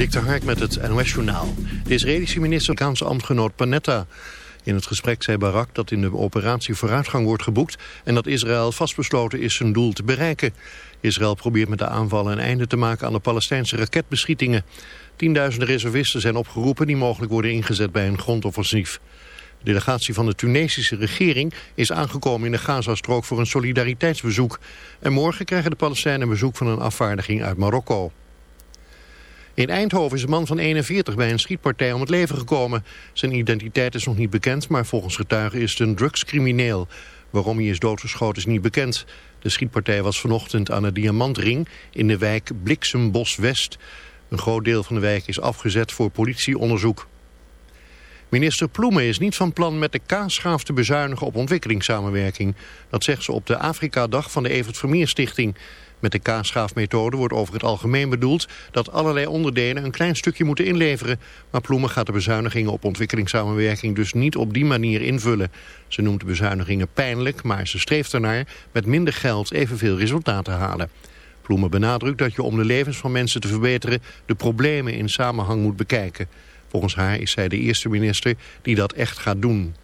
Dik Hark met het NOS-journaal. De Israëlische minister, Amerikaanse ambtgenoot Panetta. In het gesprek zei Barak dat in de operatie vooruitgang wordt geboekt... en dat Israël vastbesloten is zijn doel te bereiken. Israël probeert met de aanvallen een einde te maken aan de Palestijnse raketbeschietingen. Tienduizenden reservisten zijn opgeroepen die mogelijk worden ingezet bij een grondoffensief. De delegatie van de Tunesische regering is aangekomen in de Gazastrook voor een solidariteitsbezoek. En morgen krijgen de Palestijnen bezoek van een afvaardiging uit Marokko. In Eindhoven is een man van 41 bij een schietpartij om het leven gekomen. Zijn identiteit is nog niet bekend, maar volgens getuigen is het een drugscrimineel. Waarom hij is doodgeschoten is niet bekend. De schietpartij was vanochtend aan de Diamantring in de wijk Bliksembos-West. Een groot deel van de wijk is afgezet voor politieonderzoek. Minister Ploemen is niet van plan met de kaasschaaf te bezuinigen op ontwikkelingssamenwerking. Dat zegt ze op de Afrika-dag van de Evert Vermeer Stichting. Met de kaasschaafmethode wordt over het algemeen bedoeld dat allerlei onderdelen een klein stukje moeten inleveren. Maar Ploemen gaat de bezuinigingen op ontwikkelingssamenwerking dus niet op die manier invullen. Ze noemt de bezuinigingen pijnlijk, maar ze streeft ernaar met minder geld evenveel resultaat te halen. Ploemen benadrukt dat je om de levens van mensen te verbeteren de problemen in samenhang moet bekijken. Volgens haar is zij de eerste minister die dat echt gaat doen.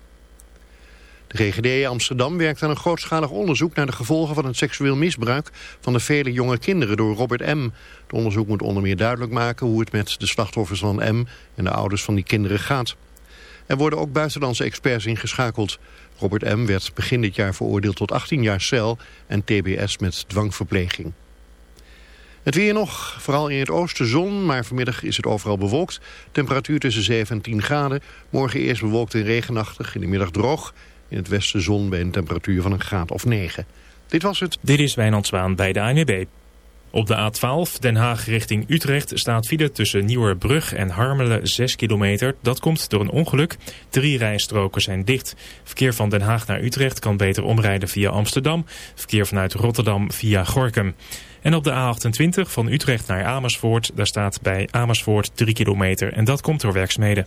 De GGD Amsterdam werkt aan een grootschalig onderzoek naar de gevolgen van het seksueel misbruik van de vele jonge kinderen door Robert M. Het onderzoek moet onder meer duidelijk maken hoe het met de slachtoffers van M en de ouders van die kinderen gaat. Er worden ook buitenlandse experts ingeschakeld. Robert M. werd begin dit jaar veroordeeld tot 18 jaar cel en tbs met dwangverpleging. Het weer nog, vooral in het oosten zon, maar vanmiddag is het overal bewolkt. Temperatuur tussen 7 en 10 graden. Morgen eerst bewolkt en regenachtig, in de middag droog. In het westen zon bij een temperatuur van een graad of 9. Dit was het. Dit is Wijnand Zwaan bij de ANWB. Op de A12 Den Haag richting Utrecht staat file tussen Nieuwerbrug en Harmelen 6 kilometer. Dat komt door een ongeluk. Drie rijstroken zijn dicht. Verkeer van Den Haag naar Utrecht kan beter omrijden via Amsterdam. Verkeer vanuit Rotterdam via Gorkum. En op de A28 van Utrecht naar Amersfoort, daar staat bij Amersfoort 3 kilometer. En dat komt door werkzaamheden.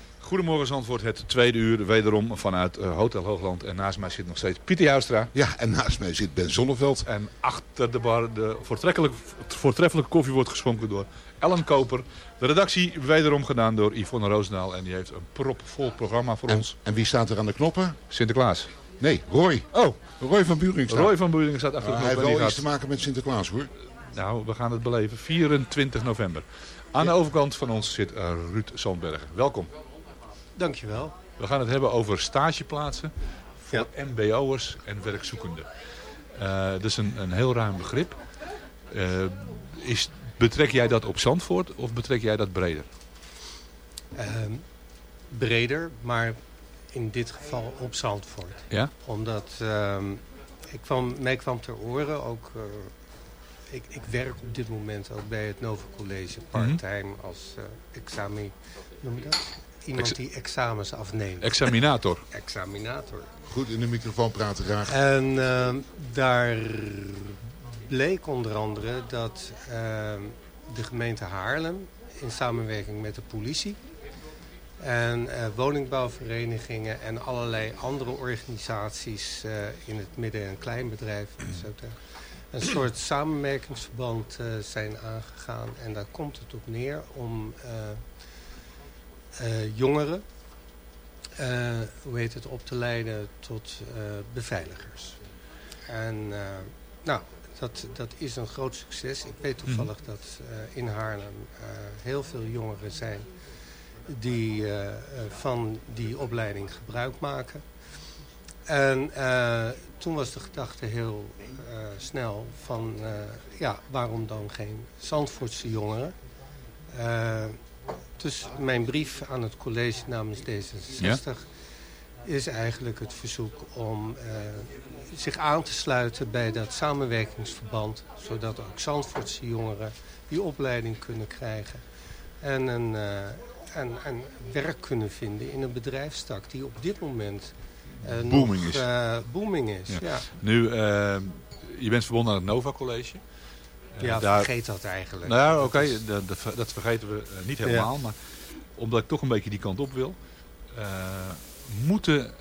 Goedemorgen Zandvoort, het tweede uur wederom vanuit eh, Hotel Hoogland. En naast mij zit nog steeds Pieter Joustra. Ja, en naast mij zit Ben Zonneveld. En achter de bar de voortreffelijke, voortreffelijke koffie wordt geschonken door Ellen Koper. De redactie wederom gedaan door Yvonne Roosendaal. En die heeft een propvol programma voor En, ons. en wie staat er aan de knoppen? Sinterklaas. Nee, Roy. Oh, Roy van Buring staat. Roy van Buringen staat achter Ah, de hij heeft wel iets te maken met Sinterklaas hoor. Nou, we gaan het beleven. 24 november. Aan de overkant van ons zit eh, Ruud Zandbergen. Welkom. Dankjewel. We gaan het hebben over stageplaatsen voor mbo'ers en werkzoekenden. Eh dat is een, een heel ruim begrip. Eh, is, betrek jij dat op Zandvoort of betrek jij dat breder? Ehm, breder, maar in dit geval op Zandvoort. Ja? Omdat ehm, ik kwam, mij kwam ter oren ook... eh, ik, ik werk op dit moment ook bij het Nova College part-time als examen... Noem je dat? Iemand Ex- die examens afneemt. Examinator. Examinator. Goed in de microfoon praten graag. En ehm, daar bleek onder andere dat ehm, de gemeente Haarlem in samenwerking met de politie en eh, woningbouwverenigingen en allerlei andere organisaties eh, in het midden- en kleinbedrijf en zo te- een soort samenwerkingsverband eh, zijn aangegaan. En daar komt het op neer om jongeren eh, hoe heet het, op te leiden tot eh, beveiligers. En eh, nou, dat, dat is een groot succes. Ik weet toevallig dat eh, in Haarlem eh, heel veel jongeren zijn die eh, eh, van die opleiding gebruik maken. En eh, toen was de gedachte heel eh, snel van, eh, ja, waarom dan geen Zandvoortse jongeren? Dus mijn brief aan het college namens D66 is eigenlijk het verzoek om eh, zich aan te sluiten bij dat samenwerkingsverband. Zodat ook Zandvoortse jongeren die opleiding kunnen krijgen. En een, eh, en, en werk kunnen vinden in een bedrijfstak die op dit moment eh, Booming nog, is. booming is. Ja. Ja. Nu, je bent verbonden aan het Nova College. Ja, daar- vergeet dat eigenlijk. Nou oké, is- dat, dat, ver- dat vergeten we eh, niet helemaal. Maar omdat ik toch een beetje die kant op wil. eh, moeten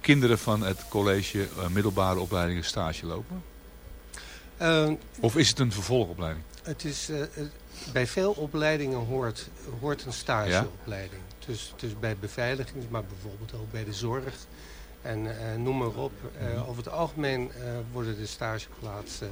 kinderen van het college eh, middelbare opleidingen stage lopen? Eh, Of is het een vervolgopleiding? Het is, bij veel opleidingen hoort, hoort een stageopleiding. Dus, dus bij beveiliging, maar bijvoorbeeld ook bij de zorg. En noem maar op. Mhm. over het algemeen worden de stageplaatsen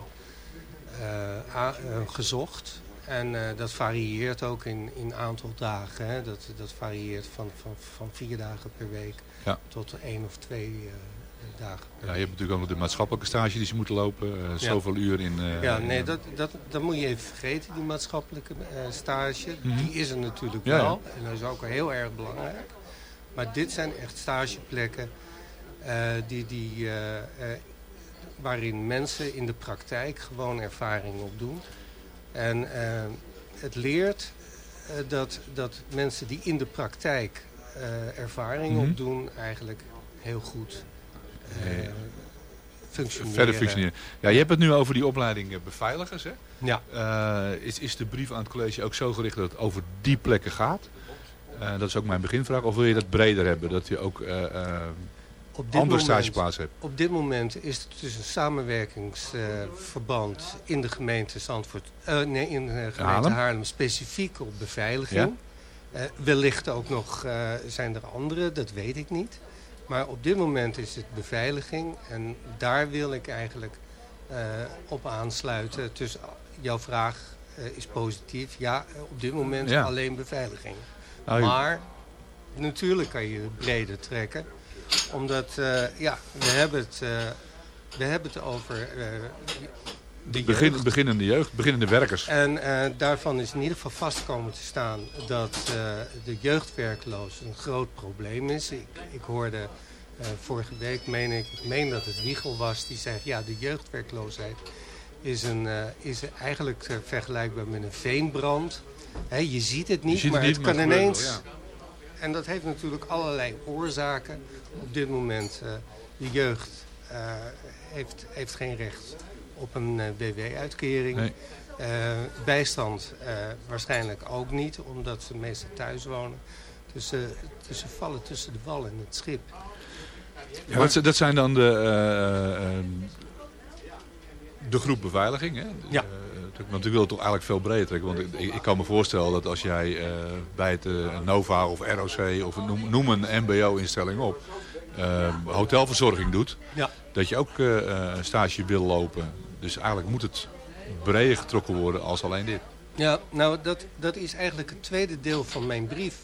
gezocht. En eh, dat varieert ook in, in aantal dagen. Hè. Dat, dat varieert van, van, van vier dagen per week Ja. tot één of twee eh, dagen per Ja, je hebt natuurlijk ook nog de maatschappelijke stage die ze moeten lopen. eh, zoveel uur in... eh, ja, nee, eh, dat, dat, dat moet je even vergeten, die maatschappelijke eh, stage. Mhm. Die is er natuurlijk Ja, wel. En dat is ook heel erg belangrijk. Maar dit zijn echt stageplekken eh, die, die, eh, eh, waarin mensen in de praktijk gewoon ervaring opdoen. En eh, het leert eh, dat, dat mensen die in de praktijk eh, ervaring Mhm. opdoen eigenlijk heel goed Nee. functioneren. Verder functioneren. Ja, je hebt het nu over die opleiding beveiligers. Hè? Ja. Is, is de brief aan het college ook zo gericht dat het over die plekken gaat? Dat is ook mijn beginvraag. Of wil je dat breder hebben? Dat je ook Op dit andere hebt? Op dit moment is het dus een samenwerkingsverband in de gemeente Zandvoort, eh, nee, in de gemeente Haarlem? Haarlem, specifiek op beveiliging. Eh, wellicht ook nog eh, zijn er andere, dat weet ik niet. Maar op dit moment is het beveiliging en daar wil ik eigenlijk eh, op aansluiten. Dus jouw vraag eh, is positief. Ja, eh, op dit moment Ja. alleen beveiliging. Nou, maar natuurlijk kan je het breder trekken. Omdat, eh, ja, we hebben het, eh, we hebben het over eh, de Begin, jeugd. beginnende jeugd, beginnende werkers. En daarvan is in ieder geval vast komen te staan dat de jeugdwerkloos een groot probleem is. Ik, ik hoorde vorige week, meen ik, ik meen dat het Wiegel was, die zei ja, de jeugdwerkloosheid is, een, is eigenlijk vergelijkbaar met een veenbrand. Hè, je ziet het niet, ziet het maar niet, het maar kan ineens... wel, En dat heeft natuurlijk allerlei oorzaken. Op dit moment, eh de jeugd eh, heeft, heeft geen recht op een eh, WW-uitkering. Nee. Eh, bijstand waarschijnlijk ook niet, omdat ze meestal thuis wonen. Dus, dus ze vallen tussen de wal en het schip. Ja, dat, zi- dat zijn dan de, eh, eh, de groep beveiliging. Hè? Ja. Natuurlijk- want ik wil het toch eigenlijk veel breder trekken. Want ik, ik kan me voorstellen dat als jij eh, bij het eh, NOVA of ROC of noem, noem een mbo-instelling op... eh, hotelverzorging doet, Ja. dat je ook een stage wil lopen. Dus eigenlijk moet het breder getrokken worden als alleen dit. Ja, nou dat, dat is eigenlijk het tweede deel van mijn brief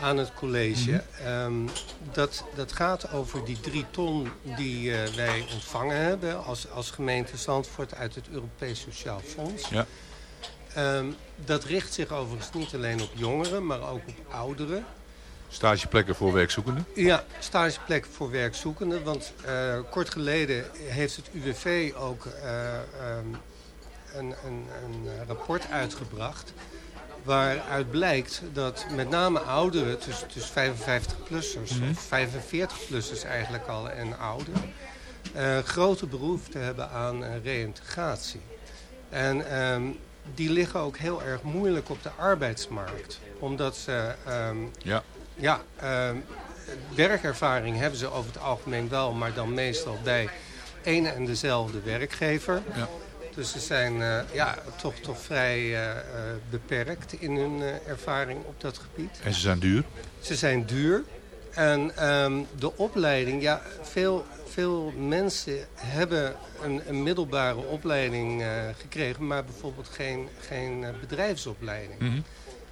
aan het college. Ehm, dat, dat gaat over die drie ton die eh, wij ontvangen hebben als, als gemeente Zandvoort uit het Europees Sociaal Fonds. Ja. Ehm, dat richt zich overigens niet alleen op jongeren, maar ook op ouderen. Stageplekken voor werkzoekenden. Ja, stageplekken voor werkzoekenden. Want eh, kort geleden heeft het UWV ook eh, ehm, een, een, een rapport uitgebracht. Waaruit blijkt dat met name ouderen, dus, dus 55-plussers Mhm. of 45-plussers eigenlijk al en ouder... eh, grote behoefte hebben aan eh, reïntegratie. En ehm, die liggen ook heel erg moeilijk op de arbeidsmarkt. Omdat ze... ehm, Ja. ja, ehm, werkervaring hebben ze over het algemeen wel, maar dan meestal bij één en dezelfde werkgever. Ja. Dus ze zijn eh, ja, toch, toch vrij eh, eh, beperkt in hun ervaring op dat gebied. En ze zijn duur. Ze zijn duur. En ehm, de opleiding, ja, veel, veel mensen hebben een, een middelbare opleiding gekregen, maar bijvoorbeeld geen, geen bedrijfsopleiding. Mhm.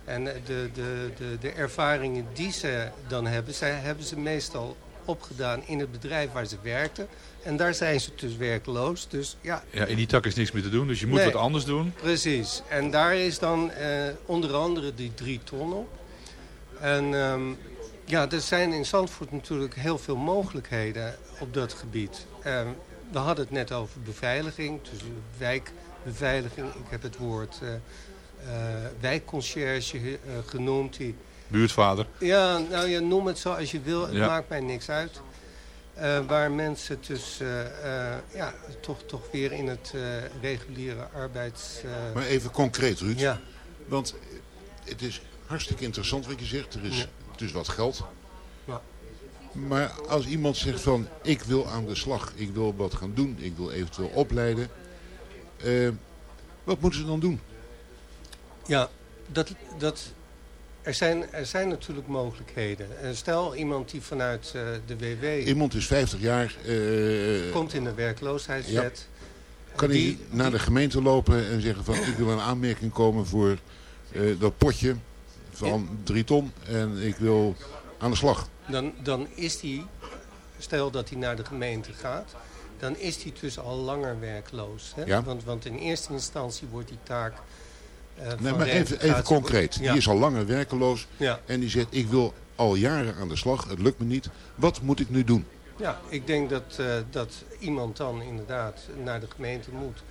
En de, de, de, de ervaringen die ze dan hebben, zij hebben ze meestal opgedaan in het bedrijf waar ze werkten. En daar zijn ze dus werkloos. Dus ja, Ja, in die tak is niks meer te doen, dus je moet Nee. wat anders doen. Precies. En daar is dan eh, onder andere die drie ton op. En ehm, ja, er zijn in Zandvoort natuurlijk heel veel mogelijkheden op dat gebied. Ehm, we hadden het net over beveiliging, dus wijkbeveiliging. Ik heb het woord eh, eh, wijkconcierge eh, genoemd. Die, Buurtvader. ja, nou ja, noem het zoals je wil. Het Ja. maakt mij niks uit. Eh, waar mensen dus eh, eh, ja, toch, toch weer in het eh, reguliere arbeids... eh, Maar even concreet, Ruud. ja, Want het is hartstikke interessant wat je zegt. Er is, Ja. is wat geld. Ja. Maar als iemand zegt van, ik wil aan de slag. Ik wil wat gaan doen. Ik wil eventueel opleiden. wat moeten ze dan doen? ja dat, dat, er, zijn, er zijn natuurlijk mogelijkheden. Eh, stel iemand die vanuit eh, de WW Iemand is 50 jaar. eh, komt in de werkloosheidswet. kan hij die- naar de gemeente lopen en zeggen van, ik wil een aanmerking komen voor dat potje van 3 ton. En ik wil aan de slag. Dan, dan is die, stel dat hij naar de gemeente gaat, dan is hij dus al langer werkloos. Hè? Ja. Want, want in eerste instantie wordt die taak. Eh, Nee, maar even, even concreet. Die is al langer werkeloos. En die zegt, ik wil al jaren aan de slag. Het lukt me niet. Wat moet ik nu doen? ja, ik denk dat, eh, dat iemand dan inderdaad naar de gemeente moet.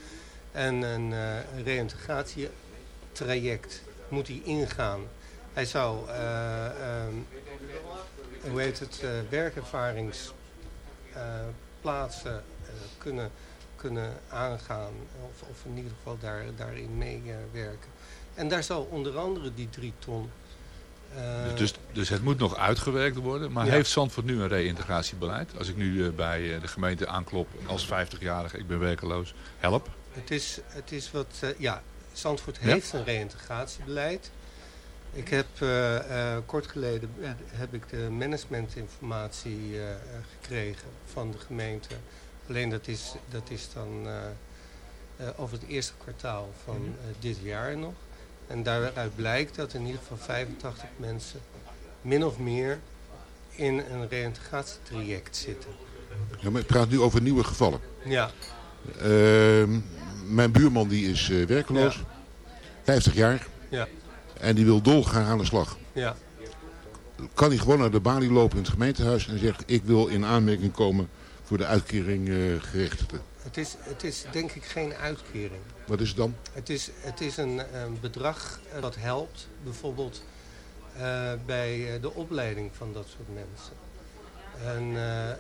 En een eh reïntegratietraject moet hij ingaan. Hij zou, eh, ehm, hoe heet het, werkervaringsplaatsen kunnen, kunnen aangaan. Of, of in ieder geval daar, daarin meewerken. En daar zal onder andere die drie ton... eh, Dus, dus het moet nog uitgewerkt worden. Maar Ja. heeft Zandvoort nu een reïntegratiebeleid? Als ik nu eh, bij eh, de gemeente aanklop als 50-jarige, ik ben werkeloos, help. Het is, het is wat, ja, Zandvoort Ja? heeft een reïntegratiebeleid. Ik heb kort geleden heb ik de managementinformatie gekregen van de gemeente. Alleen dat is, dat is dan over het eerste kwartaal van Mhm. dit jaar nog. En daaruit blijkt dat in ieder geval 85 mensen min of meer in een reïntegratietraject zitten. Ja, maar ik praat nu over nieuwe gevallen. Ja, Ehm, mijn buurman die is eh, werkeloos. 50 jaar. Ja. En die wil dolgraag aan de slag. ja. Kan hij gewoon naar de balie lopen in het gemeentehuis en zeggen... ik wil in aanmerking komen voor de uitkering eh gerechtigde. Het is, het is denk ik geen uitkering. Wat is het dan? Het is, het is een, een bedrag eh, dat helpt bijvoorbeeld eh, bij eh, de opleiding van dat soort mensen. En eh, eh,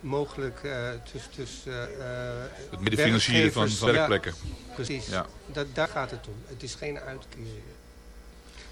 mogelijk eh tussen... tussen eh, Het middenfinancieren van, werkgevers- van werkplekken. Ja, precies. Ja. Dat, daar gaat het om. Het is geen uitkering.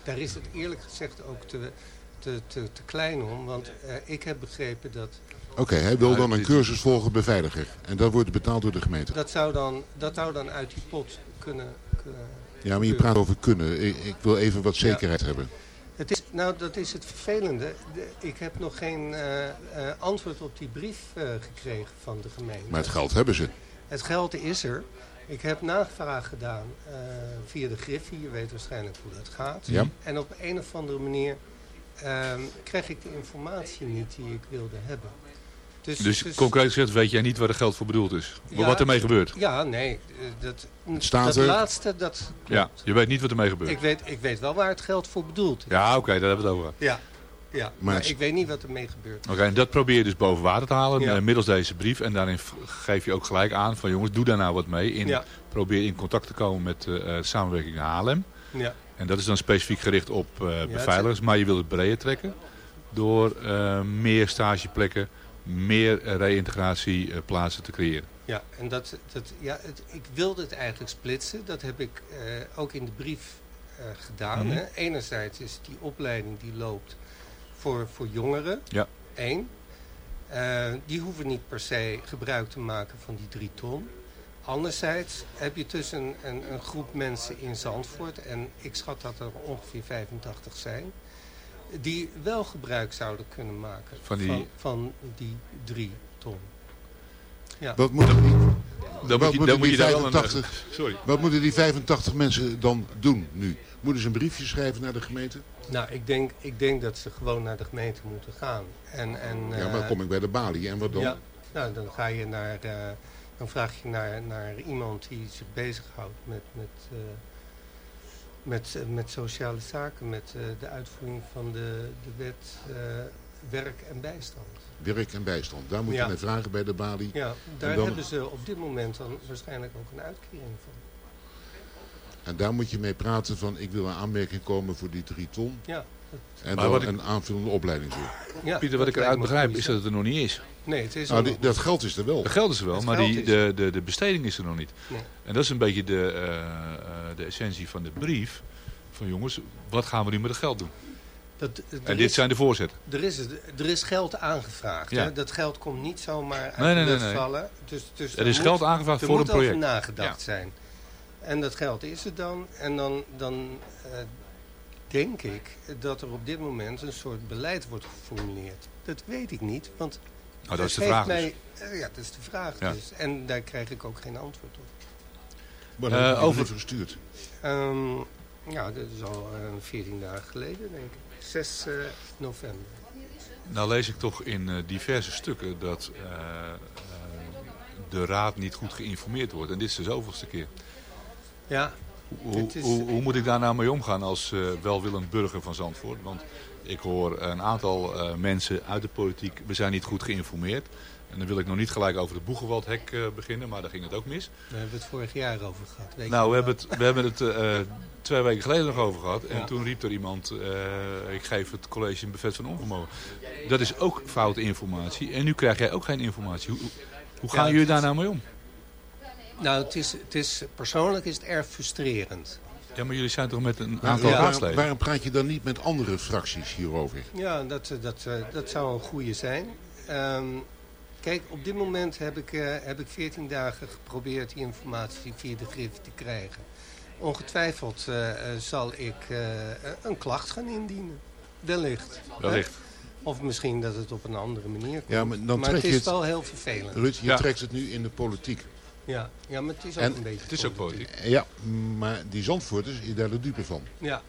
Daar is het eerlijk gezegd ook te, te, te, te klein om. Want eh, ik heb begrepen dat Oké, hij wil dan een cursus volgen beveiliger. En dat wordt betaald door de gemeente. dat zou dan, dat zou dan uit die pot kunnen... kunnen Ja, maar je praat over kunnen. Ik, ik wil even wat zekerheid hebben. Het is, nou, dat is het vervelende. De- ik heb nog geen eh, eh, antwoord op die brief eh, gekregen van de gemeente. Maar het geld hebben ze. Het geld is er. Ik heb navraag gedaan eh, via de Griffie. Je weet waarschijnlijk hoe dat gaat. Ja. En op een of andere manier ehm, kreeg ik de informatie niet die ik wilde hebben. Dus concreet gezegd weet jij niet waar het geld voor bedoeld is. Ja, wat ermee gebeurt. Ja, nee. eh, Dat, staat dat er. laatste, dat Ja, je weet niet wat ermee gebeurt. Ik weet, ik weet wel waar het geld voor bedoeld is. Ja, oké, daar hebben we het over. Ja, ja. Maar ik weet niet wat ermee gebeurt. Oké, en dat probeer je dus boven water te halen Ja. eh, middels deze brief. En daarin geef je ook gelijk aan van jongens, doe daar nou wat mee. In, Ja. Probeer in contact te komen met eh, eh, samenwerking Haarlem. Ja. En dat is dan specifiek gericht op eh, het beveiligers. Maar je wilt het breder trekken door eh, meer stageplekken meer eh, reïntegratieplaatsen te creëren. Ja, en dat, dat, ja, het, ik wilde het eigenlijk splitsen. Dat heb ik eh, ook in de brief eh, gedaan. Mhm. hè. Enerzijds is die opleiding die loopt voor, voor jongeren. Ja. Eén. Die hoeven niet per se gebruik te maken van die drie ton. Anderzijds heb je tussen een, een groep mensen in Zandvoort... en ik schat dat er ongeveer 85 zijn... die wel gebruik zouden kunnen maken Van die- van, van die drie ton. Ja. Wat moeten die, Dan wat moet je, moeten dan moet die je daar wel een... 85 Sorry. wat moeten die 85 mensen dan doen nu? Moeten ze een briefje schrijven naar de gemeente? Nou, ik denk, ik denk dat ze gewoon naar de gemeente moeten gaan. En, en, ja, maar eh, dan kom ik bij de balie. En wat dan? Ja, nou, dan ga je naar, eh, dan vraag je naar, naar iemand die zich bezighoudt met, met, eh, met, eh, met sociale zaken, met eh, de uitvoering van de, de wet eh, werk en bijstand. Werk en bijstand. Daar moet Ja. je naar vragen bij de balie. Ja, daar dan- hebben ze op dit moment dan waarschijnlijk ook een uitkering van. En daar moet je mee praten van ik wil een aanmerking komen voor die drie ton. Ja, En Maar dan ik- een aanvullende opleiding doen. ja, Pieter, wat ik dat eruit begrijp is dat het er nog niet is. Nee, het is Nou, er die- dat geld is er wel. De geld is er wel, Het maar geld die, is de, de, de besteding is er nog niet. Nee. En dat is een beetje de, eh, eh, de essentie van de brief. Van jongens, wat gaan we nu met het geld doen? Dat, er En dit is- zijn de voorzetten. Er is, er is geld aangevraagd. Ja. Hè? Dat geld komt niet zomaar uit Nee, nee, de nee, lucht nee. vallen. Dus, dus Er is moet- geld aangevraagd er voor een moet project. over nagedacht Ja. zijn. En dat geld is er dan. En dan, dan eh, denk ik dat er op dit moment een soort beleid wordt geformuleerd. Dat weet ik niet, want... Nou, dat is de vraag dus. mij, eh, Ja, dat is de vraag Ja. dus. En daar krijg ik ook geen antwoord op. Maar Eh, je over- het verstuurd. Ehm, ja, dat is al eh, 14 dagen geleden, denk ik. 6 eh, november. Nou lees ik toch in diverse stukken dat de raad niet goed geïnformeerd wordt. En dit is de zoveelste keer. Ja, Hoe, Het is- hoe, hoe moet ik daar nou mee omgaan als eh, welwillend burger van Zandvoort? Want ik hoor een aantal eh, mensen uit de politiek, we zijn niet goed geïnformeerd. En dan wil ik nog niet gelijk over het Boegenwaldhek eh, beginnen, maar daar ging het ook mis. daar hebben we het vorig jaar over gehad. Weet Nou, we hebben het, we hebben het twee weken geleden nog over gehad. En Ja. toen riep er iemand, ik geef het college een buffet van onvermogen. Dat is ook foute informatie. En nu krijg jij ook geen informatie. Hoe, hoe- gaan Ja, jullie daar nou mee om? Nou, het is, het is, persoonlijk is het erg frustrerend. Ja, maar jullie zijn toch met een aantal ja. waarom, raadsleden? waarom praat je dan niet met andere fracties hierover? Ja, dat, eh, dat, eh, dat zou een goede zijn. Ehm, kijk, op dit moment heb ik, eh, heb ik 14 dagen geprobeerd die informatie via de grif te krijgen. Ongetwijfeld zal ik eh, een klacht gaan indienen. Wellicht. Wellicht. Of misschien dat het op een andere manier komt. Ja, maar dan maar trek het je is het- wel heel vervelend. Ruud, je Ja. trekt het nu in de politiek. Ja, ja maar het is ook En- een beetje Het is ook politiek. Ja, maar die Zandvoorters is daar de dupe van. Ja,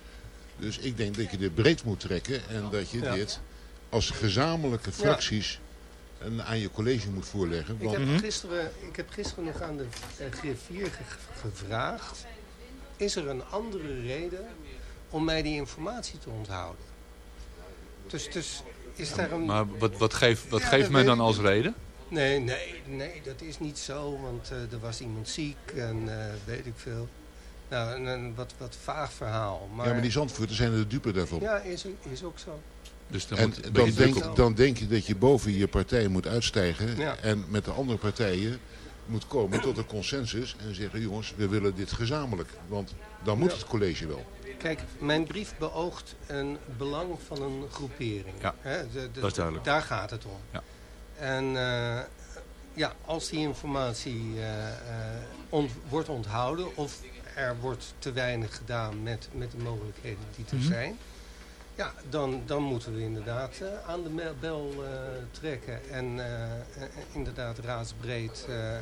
Dus ik denk dat je dit breed moet trekken en dat je Ja. dit als gezamenlijke fracties aan je college moet voorleggen. Ik Want heb, gisteren, ik heb gisteren nog aan de eh, griffier ge- gevraagd... is er een andere reden om mij die informatie te onthouden? Dus, dus is daar een... Maar wat, wat geeft, wat Ja, geeft men dan ik als reden? Nee, nee, nee, dat is niet zo, want eh, er was iemand ziek en eh, weet ik veel. Nou, een, een wat, wat vaag verhaal. Maar, ja, maar die Zandvoorters zijn de dupe daarvan. Ja, is, is ook zo. Dus dan En dan denk, dan denk je dat je boven je partij moet uitstijgen Ja. en met de andere partijen moet komen tot een consensus en zeggen jongens, we willen dit gezamenlijk. Want dan moet Ja. het college wel. Kijk, mijn brief beoogt een belang van een groepering. Ja, Hè, de- de- dat is duidelijk. Daar gaat het om. Ja. En eh, ja, als die informatie eh, eh, ont- wordt onthouden of er wordt te weinig gedaan met, met de mogelijkheden die er Mhm. zijn... Ja, dan, dan moeten we inderdaad eh, aan de bel eh, trekken en inderdaad raadsbreed, eh, eh,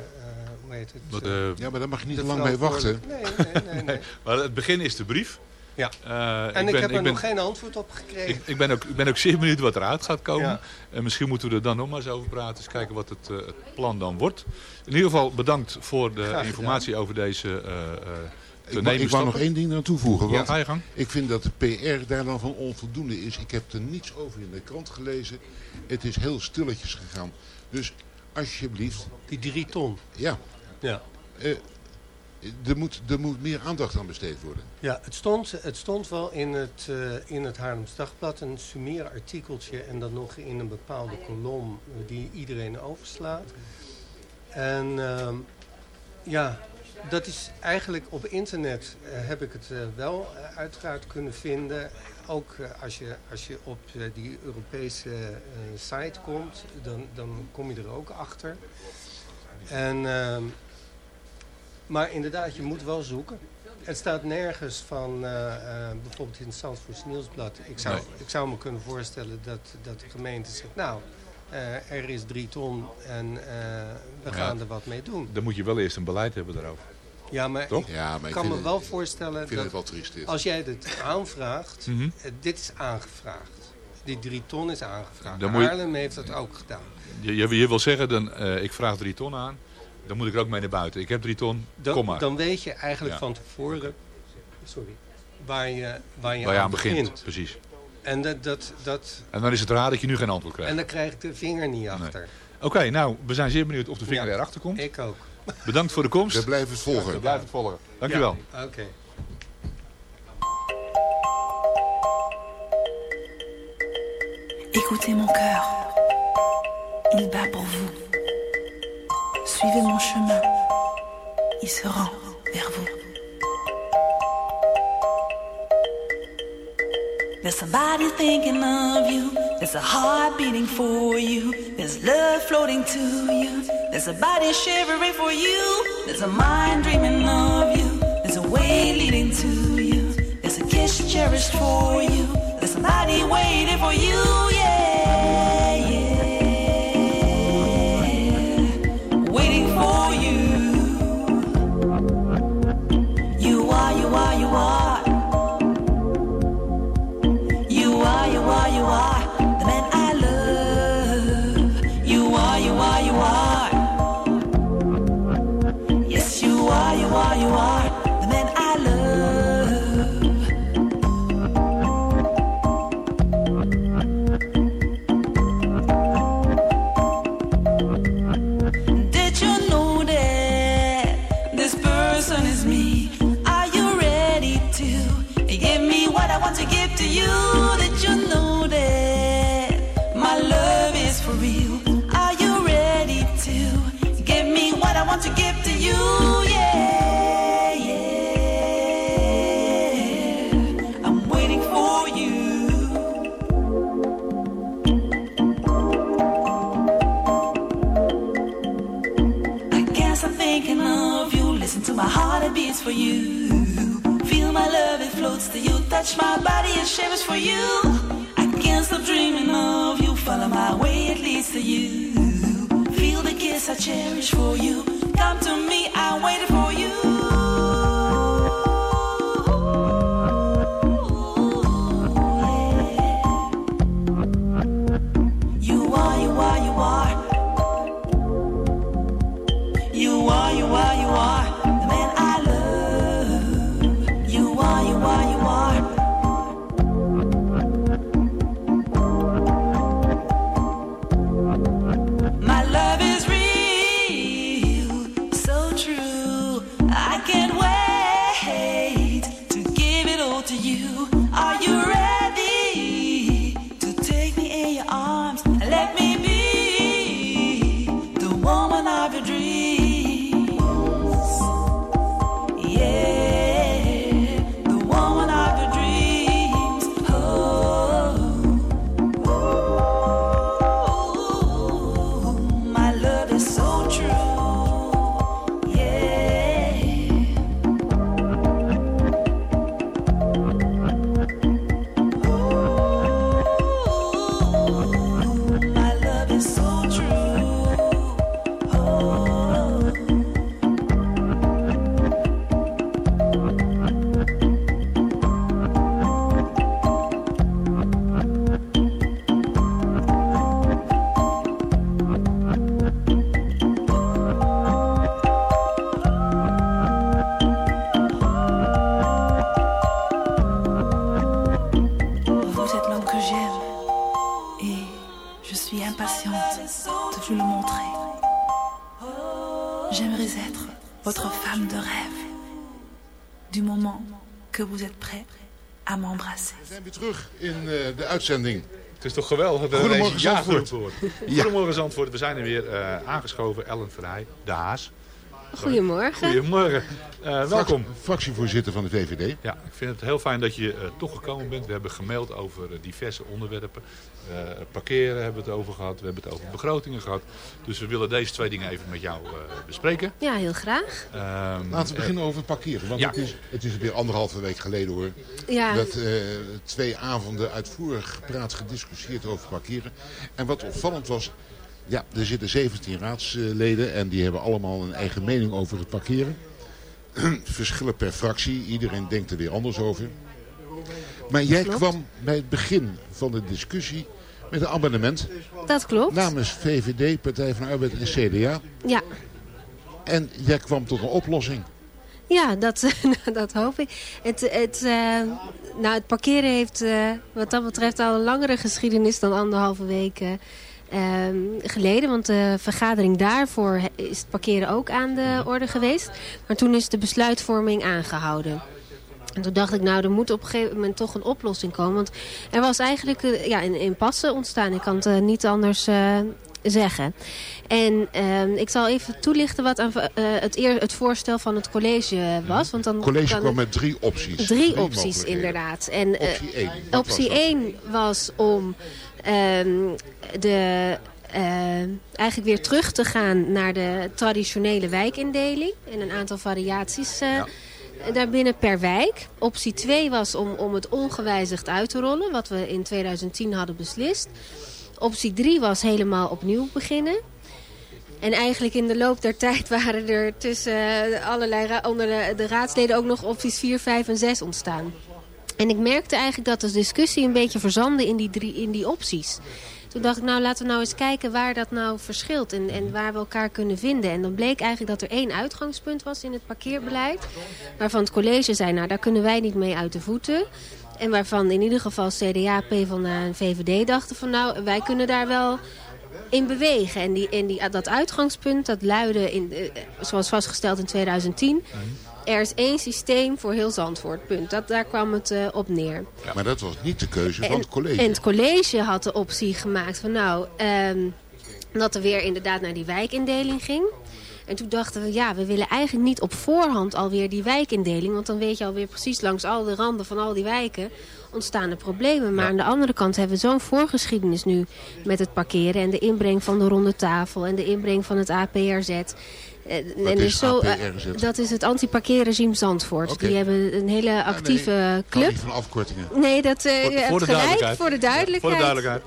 hoe heet het? Wat, Ja, maar daar mag je niet te lang mee wachten. verantwoordelijk- Nee, nee, nee. nee. maar het begin is de brief. Ja. Eh, En ik, ben, heb er ben, nog geen antwoord op gekregen. ik, ik, ben ook, ik ben ook zeer benieuwd wat eruit gaat komen. Ja. En misschien moeten we er dan nog maar eens over praten. Eens kijken wat het, eh, het plan dan wordt. In ieder geval bedankt voor de informatie over deze eh eh Ik, ik wou nog één ding aan toevoegen. Ja, Want je gang. ik vind dat de PR daar dan van onvoldoende is. Ik heb er niets over in de krant gelezen. Het is heel stilletjes gegaan. Dus alsjeblieft, Die drie ton. ja, Ja. eh, Er moet, moet meer aandacht aan besteed worden. Ja, het stond, het stond wel in het, eh in het Haarlems Dagblad, een summier artikeltje en dan nog in een bepaalde kolom die iedereen overslaat. En ehm, ja, dat is eigenlijk op internet eh, heb ik het eh, wel uiteraard kunnen vinden. Ook als, je, als je op die Europese site komt, dan, dan kom je er ook achter. En, ehm, maar inderdaad, je moet wel zoeken. Het staat nergens van, eh, eh, bijvoorbeeld in het Zandvoorts Nieuwsblad. Ik zou, Nee. ik zou me kunnen voorstellen dat, dat de gemeente zegt, nou, eh, er is drie ton en eh, we Ja. gaan er wat mee doen. Dan moet je wel eerst een beleid hebben daarover. Ja, maar Toch? ik Ja, maar ik kan me het- wel voorstellen Ik vind dat het wel triest dit. als jij dit aanvraagt, Mhm. dit is aangevraagd. Die drie ton is aangevraagd. Dan je- Haarlem heeft dat ook gedaan. Je, je, je wil zeggen, dan, eh, ik vraag drie ton aan. Dan moet ik er ook mee naar buiten. Ik heb drie ton, Dan, kom maar. dan weet je eigenlijk Ja. van tevoren sorry, waar je, waar je, Waar aan aan begint. begint. Precies. En, dat, dat, dat, En dan is het raar dat je nu geen antwoord krijgt. en dan krijg ik de vinger niet achter. Oké, nou, we zijn zeer benieuwd of de vinger Ja. erachter komt. Ik ook. Bedankt voor de komst. We blijven het volgen. We blijven het volgen. Dankjewel. Ja, Oké. Écoutez mon cœur, il bat pour vous. Suivez mon chemin, il se rend vers vous. There's somebody thinking of you. There's a heart beating for you. There's love floating to you. There's a body shivering for you. There's a mind dreaming of you. There's a way leading to you. There's a kiss cherished for you. There's somebody waiting for you. Yeah, que vous êtes prêt à m'embrasser. We zijn weer terug in eh, de uitzending. Het is toch geweldig dat er Goedemorgen, ineens ja Zandvoort. Ja. Goedemorgen Zandvoort, we zijn er weer eh, aangeschoven. Ellen Verheij, de Haas. Goedemorgen. Goedemorgen, Eh, welkom. Frac- Fractievoorzitter van de VVD. Ja, ik vind het heel fijn dat je eh, toch gekomen bent. We hebben gemaild over eh, diverse onderwerpen. Eh, parkeren hebben we het over gehad. We hebben het over begrotingen gehad. Dus we willen deze twee dingen even met jou eh, bespreken. Ja, heel graag. Ehm, Laten we beginnen over het parkeren. Want ja. het, is, het is weer anderhalve week geleden hoor. Ja. Dat eh, twee avonden uitvoerig gepraat, gediscussieerd over parkeren. En wat opvallend was, ja, er zitten 17 raadsleden en die hebben allemaal een eigen mening over het parkeren. Verschillen per fractie, iedereen denkt er weer anders over. Maar jij kwam bij het begin van de discussie met een amendement Dat klopt. namens VVD, Partij van de Arbeid en CDA. Ja, En jij kwam tot een oplossing. ja dat, dat hoop ik. Het, het, eh, nou, het parkeren heeft eh, wat dat betreft al een langere geschiedenis dan anderhalve ehm, geleden. Want de vergadering daarvoor is het parkeren ook aan de orde geweest. Maar toen is de besluitvorming aangehouden. En toen dacht ik, nou, er moet op een gegeven moment toch een oplossing komen. Want er was eigenlijk eh, ja, een impasse ontstaan. Ik kan het eh, niet anders eh, zeggen. En ehm, ik zal even toelichten wat aan, het, eer, het voorstel van het college was. Want dan Het college kwam met drie opties. Drie opties, inderdaad. En, Optie één, wat optie was dat? 1 was om ehm, de, eh, eigenlijk weer terug te gaan naar de traditionele wijkindeling. En een aantal variaties eh, daarbinnen per wijk. Optie 2 was om, om het ongewijzigd uit te rollen, wat we in 2010 hadden beslist. Optie 3 was helemaal opnieuw beginnen. En eigenlijk in de loop der tijd waren er tussen eh, allerlei onder de, de raadsleden ook nog opties 4, 5 en 6 ontstaan. En ik merkte eigenlijk dat de discussie een beetje verzandde in die, drie, in die opties. Toen dacht ik, nou laten we nou eens kijken waar dat nou verschilt en, en waar we elkaar kunnen vinden. En dan bleek eigenlijk dat er één uitgangspunt was in het parkeerbeleid. Waarvan het college zei, nou daar kunnen wij niet mee uit de voeten. En waarvan in ieder geval CDA, PvdA en VVD dachten van nou, wij kunnen daar wel in bewegen. En, die, en die, dat uitgangspunt, dat luidde, in, eh, zoals vastgesteld in 2010... Er is één systeem voor heel Zandvoort, punt. Dat, daar kwam het eh, op neer. Maar dat was niet de keuze van het college. En het college had de optie gemaakt van nou, ehm, dat er weer inderdaad naar die wijkindeling ging. En toen dachten we, ja, we willen eigenlijk niet op voorhand alweer die wijkindeling. Want dan weet je alweer precies langs al de randen van al die wijken ontstaan er problemen. Maar aan de andere kant hebben we zo'n voorgeschiedenis nu met het parkeren. En de inbreng van de ronde tafel en de inbreng van het APRZ. Eh, en dus is zo, eh, dat is het anti-parkeerregime Zandvoort. Die hebben een hele actieve Hou club. niet van afkortingen. Nee, dat eh, Voor- voor de gelijk, duidelijkheid. voor de Ja, duidelijkheid. voor de duidelijkheid.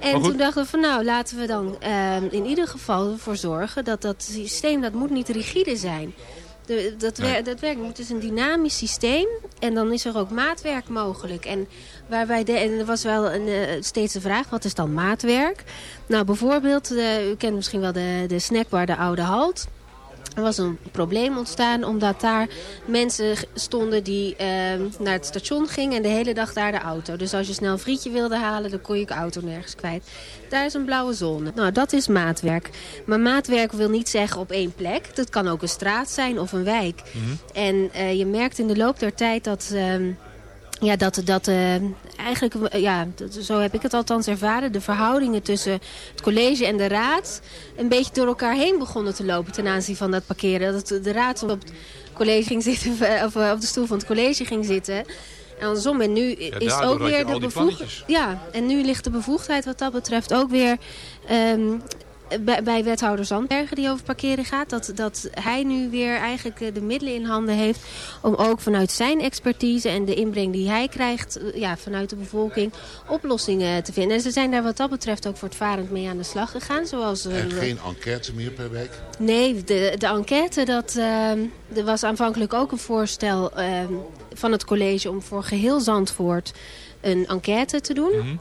En toen dachten we van nou, laten we dan ehm, in ieder geval ervoor zorgen dat dat systeem, dat moet niet rigide zijn. De, dat, wer- dat werkt, het is een dynamisch systeem en dan is er ook maatwerk mogelijk. En, waarbij de, en er was wel een, eh, steeds de vraag, wat is dan maatwerk? Nou, bijvoorbeeld, eh, u kent misschien wel de, de snackbar De Oude Halt. Er was een probleem ontstaan omdat daar mensen stonden die ehm, naar het station gingen en de hele dag daar de auto. Dus als je snel een frietje wilde halen, dan kon je je auto nergens kwijt. Daar is een blauwe zone. Nou, dat is maatwerk. Maar maatwerk wil niet zeggen op één plek. Dat kan ook een straat zijn of een wijk. En eh, je merkt in de loop der tijd dat... ehm, ja, dat, dat eh, eigenlijk, eh, ja, dat- zo heb ik het althans ervaren. De verhoudingen tussen het college en de raad een beetje door elkaar heen begonnen te lopen ten aanzien van dat parkeren. Dat de raad op het college ging zitten, of eh, op de stoel van het college ging zitten. En andersom, en nu is ook weer de bevoegdheid. Ja, en nu ligt de bevoegdheid wat dat betreft ook weer ehm, bij, bij wethouder Zandbergen die over parkeren gaat. Dat, dat hij nu weer eigenlijk eh, de middelen in handen heeft om ook vanuit zijn expertise en de inbreng die hij krijgt eh, ja, vanuit de bevolking oplossingen te vinden. En ze zijn daar wat dat betreft ook voortvarend mee aan de slag gegaan. Zoals, eh, En geen enquête meer per week. Nee, de, de enquête, dat, ehm, er was aanvankelijk ook een voorstel ehm, van het college om voor geheel Zandvoort een enquête te doen. Mhm.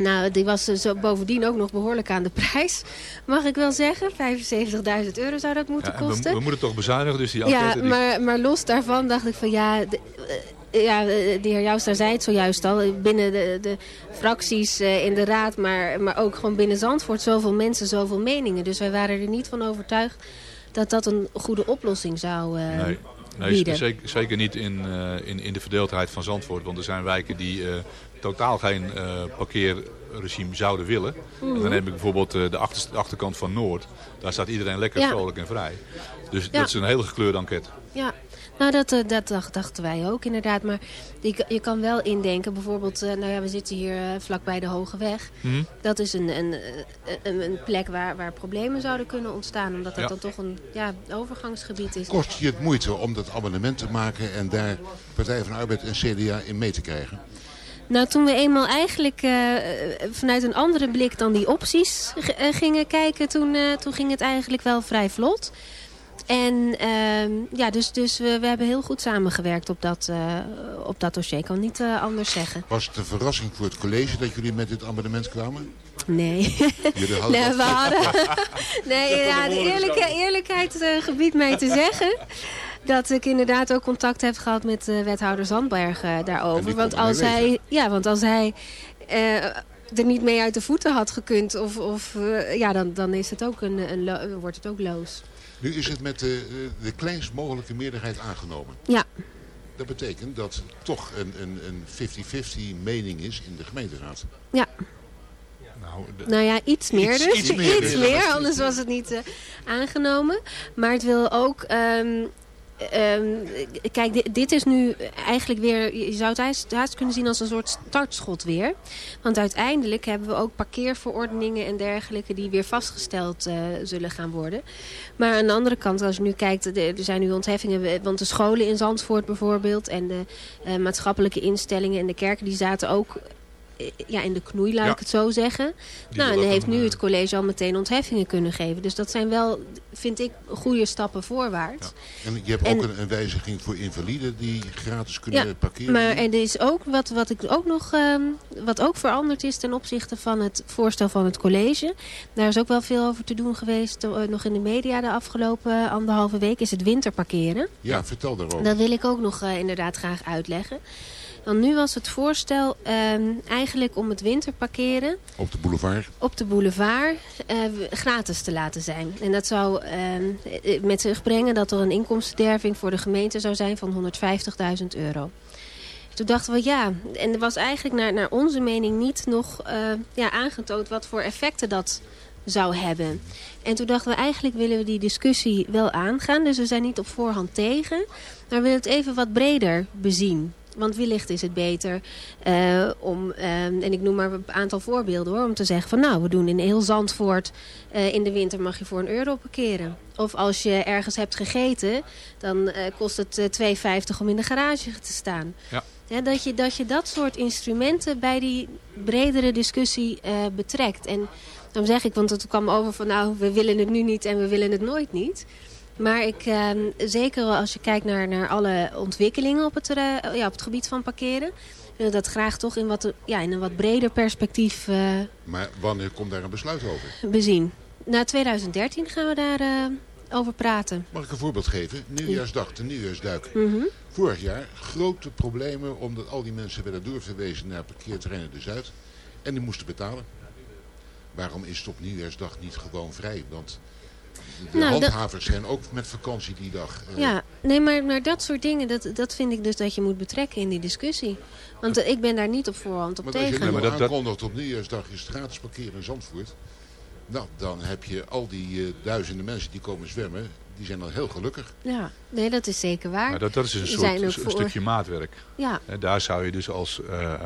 Nou, die was eh, zo bovendien ook nog behoorlijk aan de prijs, mag ik wel zeggen. 75.000 euro zou dat moeten Ja, en we, kosten. we moeten toch bezuinigen, dus die Ja, die- maar, maar los daarvan dacht ik van ja... De, eh, ja, de de heer Joustra zei het zojuist al. eh, Binnen de, de fracties eh, in de raad, maar, maar ook gewoon binnen Zandvoort... zoveel mensen, zoveel meningen. Dus wij waren er niet van overtuigd dat dat een goede oplossing zou, eh, Nee. Nee, bieden. zeker, zeker niet in, eh, in, in de verdeeldheid van Zandvoort. Want er zijn wijken die eh, totaal geen eh, parkeerregime zouden willen. En Mhm. dan heb ik bijvoorbeeld eh, de, achter, de achterkant van Noord. Daar staat iedereen lekker Ja. vrolijk en vrij. Dus Ja. dat is een hele gekleurde enquête. Ja, nou dat, eh, dat dacht- dachten wij ook inderdaad. Maar je, je kan wel indenken, bijvoorbeeld, eh, nou ja, we zitten hier vlakbij de Hoge Weg. Mhm. Dat is een, een, een, een plek waar, waar problemen zouden kunnen ontstaan. Omdat dat Ja. dan toch een ja, overgangsgebied is. Kost je het moeite om dat abonnement te maken en daar Partij van de Arbeid en CDA in mee te krijgen? Nou, toen we eenmaal eigenlijk eh, vanuit een andere blik dan die opties eh, gingen kijken, toen, eh, toen ging het eigenlijk wel vrij vlot. En ehm, ja, dus, dus we, we hebben heel goed samengewerkt op dat, eh, op dat dossier. Ik kan niet eh, anders zeggen. Was het een verrassing voor het college dat jullie met dit abonnement kwamen? Nee. Jullie hadden nee, we hadden... nee, ja, de eerlijke, eerlijkheid eh, gebiedt mij te zeggen... dat ik inderdaad ook contact heb gehad met eh, wethouder Zandberg eh, daarover. Want als, hij, ja, want als hij eh, er niet mee uit de voeten had gekund... Of, of, ja, dan, dan is het ook een, een wordt het ook loos. Nu is het met de, de kleinst mogelijke meerderheid aangenomen. Ja. Dat betekent dat het toch een een- een 50-50 mening is in de gemeenteraad. Ja. Nou, de- Nou ja, iets meer Iets- dus. iets meer, Iets ja. meer, anders was het niet aangenomen. Maar het wil ook... ehm, ehm, kijk, dit, is nu eigenlijk weer... Je zou het haast kunnen zien als een soort startschot weer. Want uiteindelijk hebben we ook parkeerverordeningen en dergelijke... die weer vastgesteld eh, zullen gaan worden. Maar aan de andere kant, als je nu kijkt... er zijn nu ontheffingen, want de scholen in Zandvoort bijvoorbeeld... en de eh, maatschappelijke instellingen en de kerken... die zaten ook ja, in de knoei, laat Ja. ik het zo zeggen. Die nou, en dan heeft nu het college al meteen ontheffingen kunnen geven. Dus dat zijn wel, vind ik, goede stappen voorwaarts. En je hebt En- ook een, een wijziging voor invaliden die gratis kunnen Ja, parkeren. maar er is ook wat, wat ik ook nog ehm, wat ook veranderd is ten opzichte van het voorstel van het college. Daar is ook wel veel over te doen geweest, eh, nog in de media de afgelopen anderhalve week, is het winterparkeren. Ja, vertel daarover. Dat wil ik ook nog eh, inderdaad graag uitleggen. Want nu was het voorstel ehm, eigenlijk om het winterparkeren Op de boulevard. op de boulevard eh, gratis te laten zijn. En dat zou ehm, eh, met zich brengen dat er een inkomstenderving voor de gemeente zou zijn van 150.000 euro. Toen dachten we ja, en er was eigenlijk naar, naar onze mening niet nog eh, ja, aangetoond wat voor effecten dat zou hebben. En toen dachten we eigenlijk willen we die discussie wel aangaan. Dus we zijn niet op voorhand tegen. Maar we willen het even wat breder bezien. Want wellicht is het beter eh, om, eh, en ik noem maar een aantal voorbeelden hoor, om te zeggen van nou, we doen in heel Zandvoort, eh, in de winter mag je voor een euro parkeren. Of als je ergens hebt gegeten, dan eh, kost het eh, 2,50 om in de garage te staan. Ja. Ja, dat, je, dat je dat soort instrumenten bij die bredere discussie betrekt. En dan zeg ik, want het kwam over van nou, we willen het nu niet en we willen het nooit niet. Maar ik, eh, zeker als je kijkt naar, naar alle ontwikkelingen op het, eh, ja, op het gebied van parkeren... wil ik dat graag toch in, wat, ja, in een wat breder perspectief eh, Maar wanneer komt daar een besluit over? bezien. Na 2013 gaan we daar eh, over praten. Mag ik een voorbeeld geven? Nieuwjaarsdag, de nieuwjaarsduik. Mhm. Vorig jaar grote problemen omdat al die mensen werden doorverwezen naar parkeerterreinen de Zuid. En die moesten betalen. Waarom is het op nieuwjaarsdag niet gewoon vrij? Want de Nou, dat- handhavers zijn ook met vakantie die dag. Eh, Ja, nee, maar, maar dat soort dingen, dat, dat vind ik dus dat je moet betrekken in die discussie. Want eh, ik ben daar niet op voorhand op Maar als je tegen. nu al aankondigt op nieuwjaarsdag is het gratis parkeren in Zandvoort. Nou, dan heb je al die eh, duizenden mensen die komen zwemmen. Die zijn dan heel gelukkig. Ja, nee, dat is zeker waar. Maar dat, dat is een, soort, een voor- stukje maatwerk. Ja. En daar zou je dus als eh, eh,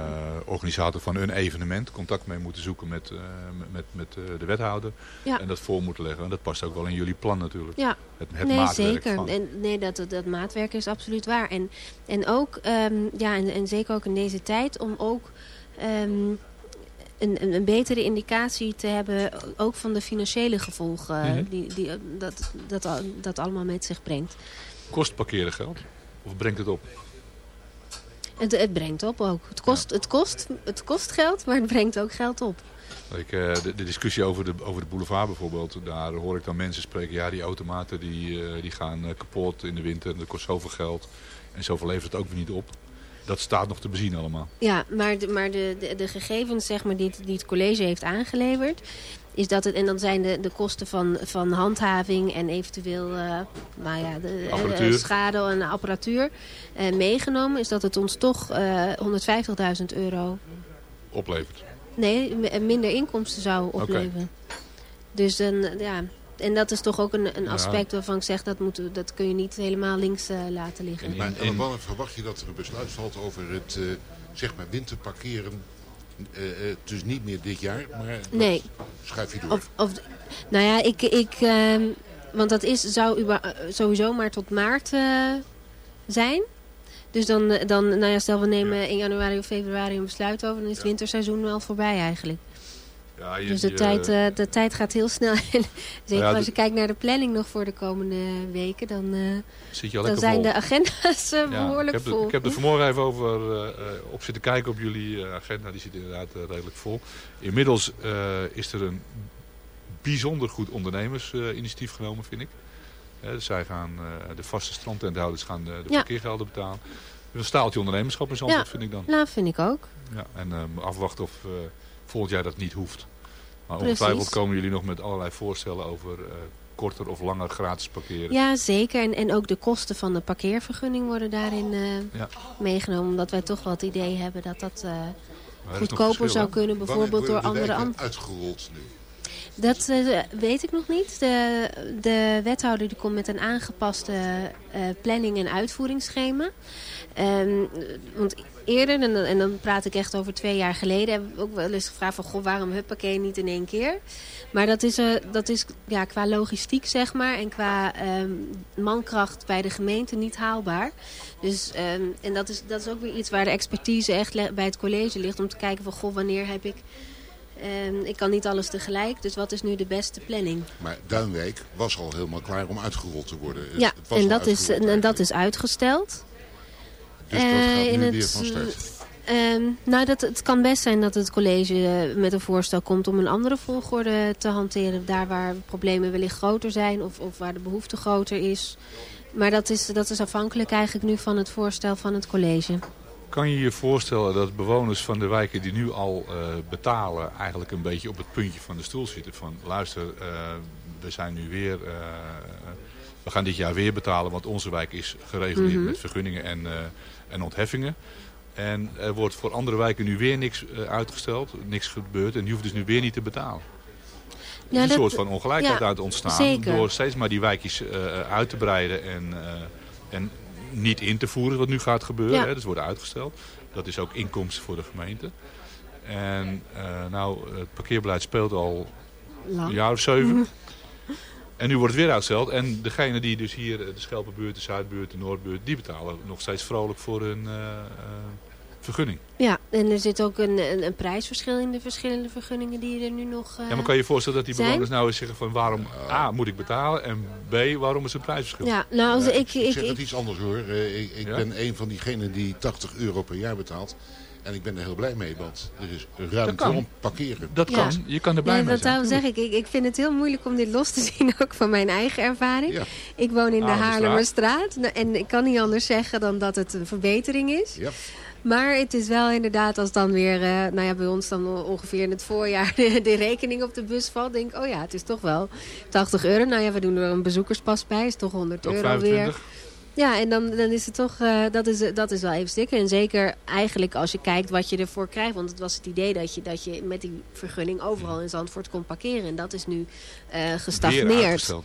organisator van een evenement contact mee moeten zoeken met, eh, met, met eh, de wethouder. Ja. En dat voor moeten leggen. En dat past ook wel in jullie plan natuurlijk. Ja, Het, het nee, maatwerk zeker. van. En, nee, dat, dat, dat maatwerk is absoluut waar. En, en ook, ehm, ja, en, en zeker ook in deze tijd, om ook ehm, een, een, een betere indicatie te hebben, ook van de financiële gevolgen Mhm. die, die, dat, dat, dat allemaal met zich brengt. Kost parkeren geld? Of brengt het op? Het, het brengt op ook. Het kost, het, kost, het kost geld, maar het brengt ook geld op. Ik, eh, de, de discussie over de, over de boulevard bijvoorbeeld, daar hoor ik dan mensen spreken. Ja, die automaten die, eh, die gaan eh, kapot in de winter en dat kost zoveel geld. En zoveel levert het ook weer niet op. dat staat nog te bezien allemaal. Ja, maar, de, maar de, de, de gegevens zeg maar, die, het, die het college heeft aangeleverd... Is dat het, en dan zijn de, de kosten van, van handhaving en eventueel eh, nou ja, de, eh, schade en apparatuur eh, meegenomen. Is dat het ons toch eh 150.000 euro Oplevert. nee, minder inkomsten zou opleveren. Dus dan, ja, en dat is toch ook een, een Ja. aspect waarvan ik zeg dat, moet, dat kun je niet helemaal links eh, laten liggen. Maar en wanneer verwacht je dat er een besluit valt over het eh, zeg maar winterparkeren? Eh, eh, dus niet meer dit jaar, maar Nee. schuif je door. Of, of, nou ja, ik, ik, ehm, want dat is, zou sowieso maar tot maart eh, zijn. Dus dan, dan, nou ja, stel we nemen in januari of februari een besluit over, dan is het winterseizoen wel voorbij eigenlijk. Ja, je- dus de, je- tijd, eh, de tijd gaat heel snel. Zeker Ja, als je kijkt naar de planning nog voor de komende weken, dan, eh, Zit je al dan zijn vol. de agenda's eh, Ja, behoorlijk ik heb, vol. Ik heb er vanmorgen even over op zitten kijken op jullie agenda. Die zit inderdaad redelijk vol. Inmiddels is er een bijzonder goed ondernemersinitiatief genomen, vind ik. Zij gaan, de vaste strandtenthouders gaan de, de Ja. parkeergelden betalen. Dus een staaltje ondernemerschap Zandvoort, Ja. vind ik dan. Nou, vind ik ook. Ja, en afwachten of volgend jaar dat niet hoeft. Maar Precies. ongetwijfeld komen jullie nog met allerlei voorstellen over eh, korter of langer gratis parkeren. Ja, zeker. En, en ook de kosten van de parkeervergunning worden daarin eh, Ja. meegenomen. Omdat wij toch wel het idee hebben dat dat eh, er goedkoper verschil, zou kunnen. Wanneer Bijvoorbeeld door andere ambten. uitgerold nu. Dat eh, weet ik nog niet. De, de wethouder die komt met een aangepaste eh, planning- en uitvoeringsschema. Ehm, want eerder, en, dan- en dan praat ik echt over twee jaar geleden... hebben we ook wel eens gevraagd van... Goh, waarom huppakee niet in één keer? Maar dat is, eh, dat is ja, qua logistiek, zeg maar... en qua ehm, mankracht bij de gemeente niet haalbaar. Dus, ehm, en dat is, dat is ook weer iets waar de expertise echt bij het college ligt... om te kijken van, goh, wanneer heb ik... Ehm, ik kan niet alles tegelijk, dus wat is nu de beste planning? Maar Duinwijk was al helemaal klaar om uitgerold te worden. Ja, het was en dat, is, en dat is uitgesteld. Dus dat Eh, gaat in nu het, weer van start. Ehm, nou, dat, het kan best zijn dat het college met een voorstel komt om een andere volgorde te hanteren. Daar waar problemen wellicht groter zijn of, of waar de behoefte groter is. Maar dat is, dat is afhankelijk eigenlijk nu van het voorstel van het college. Kan je je voorstellen dat bewoners van de wijken die nu al eh, betalen... eigenlijk een beetje op het puntje van de stoel zitten? Van luister, eh, we zijn nu weer... we gaan dit jaar weer betalen, want onze wijk is gereguleerd Mhm. met vergunningen en, en ontheffingen. En er wordt voor andere wijken nu weer niks eh, uitgesteld, niks gebeurd. En die hoeft dus nu weer niet te betalen. Ja, een dat- soort van ongelijkheid ja, uit ontstaan. zeker. Door steeds maar die wijkjes eh, uit te breiden en, eh, en niet in te voeren wat nu gaat gebeuren. Ja. Hè, dus worden uitgesteld. Dat is ook inkomsten voor de gemeente. En eh, nou, het parkeerbeleid speelt al Lang. een jaar of zeven. En nu wordt het weer uitgesteld. En degene die dus hier, eh, de Schelpenbuurt, de Zuidbuurt, de Noordbuurt, die betalen nog steeds vrolijk voor hun eh, eh, vergunning. Ja, en er zit ook een, een, een prijsverschil in de verschillende vergunningen die er nu nog eh, Ja, maar kan je je voorstellen dat die zijn? bewoners nou eens zeggen van waarom A, moet ik betalen en B, waarom is het prijsverschil? Ja, nou, Ja, ik, ik, zeg ik, het iets anders hoor. Ik ik Ja? ben een van diegenen die 80 euro per jaar betaalt. En ik ben er heel blij mee, want er is ruimte kan. om parkeren. Dat Ja. kan, je kan er blij mee dat zijn. daarom zeg ik, ik, ik vind het heel moeilijk om dit los te zien, ook van mijn eigen ervaring. Ja. Ik woon in de Haarlemmerstraat. Haarlemmerstraat Nou, en ik kan niet anders zeggen dan dat het een verbetering is. Ja. Maar het is wel inderdaad als dan weer, eh, nou ja, bij ons dan ongeveer in het voorjaar de, de rekening op de bus valt. Denk ik, oh ja, het is toch wel 80 euro. Nou ja, we doen er een bezoekerspas bij, is toch 100 Ook euro 25. weer. Ja, en dan, dan is het toch, eh, dat, is, dat is wel even stikker. En zeker eigenlijk als je kijkt wat je ervoor krijgt. Want het was het idee dat je, dat je met die vergunning overal in Zandvoort kon parkeren. En dat is nu Weer gestagneerd. uitgesteld.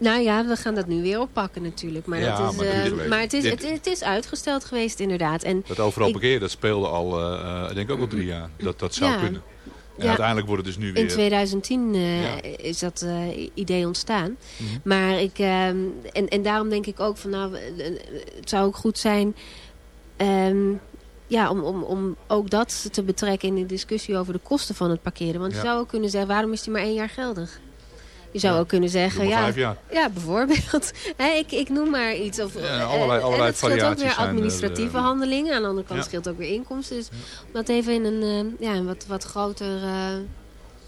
Nou ja, we gaan dat nu weer oppakken natuurlijk. Maar, Ja, dat is, maar eh, maar het, is, het, het is uitgesteld geweest inderdaad. En Dat overal ik- parkeren, dat speelde al, eh, eh, ik denk ook al drie jaar. Dat dat zou Ja. kunnen. En Ja. uiteindelijk wordt het dus nu weer... In 2010 eh, Ja. is dat eh, idee ontstaan. Mhm. Maar ik, ehm, en, en daarom denk ik ook van nou, eh, het zou ook goed zijn ehm, ja, om, om, om ook dat te betrekken in de discussie over de kosten van het parkeren. Want Ja. je zou ook kunnen zeggen, waarom is die maar één jaar geldig? Je zou Ja. ook kunnen zeggen, ja, vijf jaar. ja, bijvoorbeeld. Hè, ik, ik noem maar iets. Of, Ja, eh, allerlei- en allerlei het scheelt ook weer zijn er, administratieve eh, handelingen. Aan de andere kant Ja. scheelt ook weer inkomsten. Dus om dat even in een, eh, ja, een wat, wat groter eh,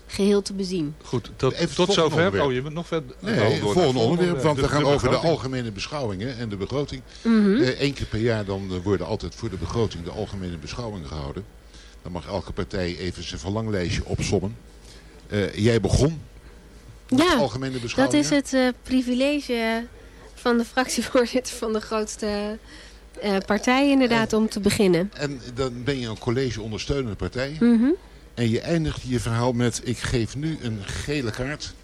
geheel te bezien. Goed, tot, Even tot zover. onderwerp. Oh, je bent nog verder. Nee, Oh, door het naar volgende onderwerp, want we gaan over de algemene beschouwingen en de begroting. Mhm. Eh, Eén keer per jaar dan eh, worden altijd voor de begroting de algemene beschouwingen gehouden. Dan mag elke partij even zijn verlanglijstje opsommen. Eh, jij begon Ja, Dat is het eh, privilege van de fractievoorzitter van de grootste eh, partij inderdaad om te beginnen. En dan ben je een college ondersteunende partij. Mhm. En je eindigt je verhaal met ik geef nu een gele kaart.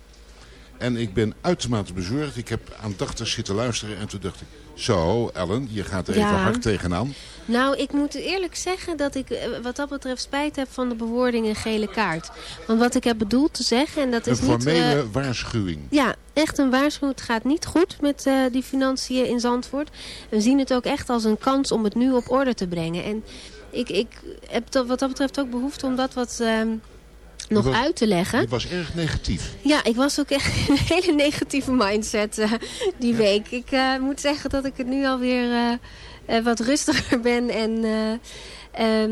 En ik ben uitermate bezorgd. Ik heb aandachtig zitten luisteren en toen dacht ik... Zo, Ellen, je gaat er even Ja. hard tegenaan. Nou, ik moet eerlijk zeggen dat ik eh, wat dat betreft spijt heb van de bewoording een gele kaart. Want wat ik heb bedoeld te zeggen, en dat Een is niet... formele eh, waarschuwing. Ja, echt een waarschuwing. Het gaat niet goed met eh, die financiën in Zandvoort. We zien het ook echt als een kans om het nu op orde te brengen. En ik, ik heb wat dat betreft ook behoefte om dat wat ehm, nog was- uit te leggen. Je was erg negatief. Ja, ik was ook echt in een hele negatieve mindset eh, die week. Ik eh, moet zeggen dat ik het nu alweer eh eh, wat rustiger ben. En eh, ehm,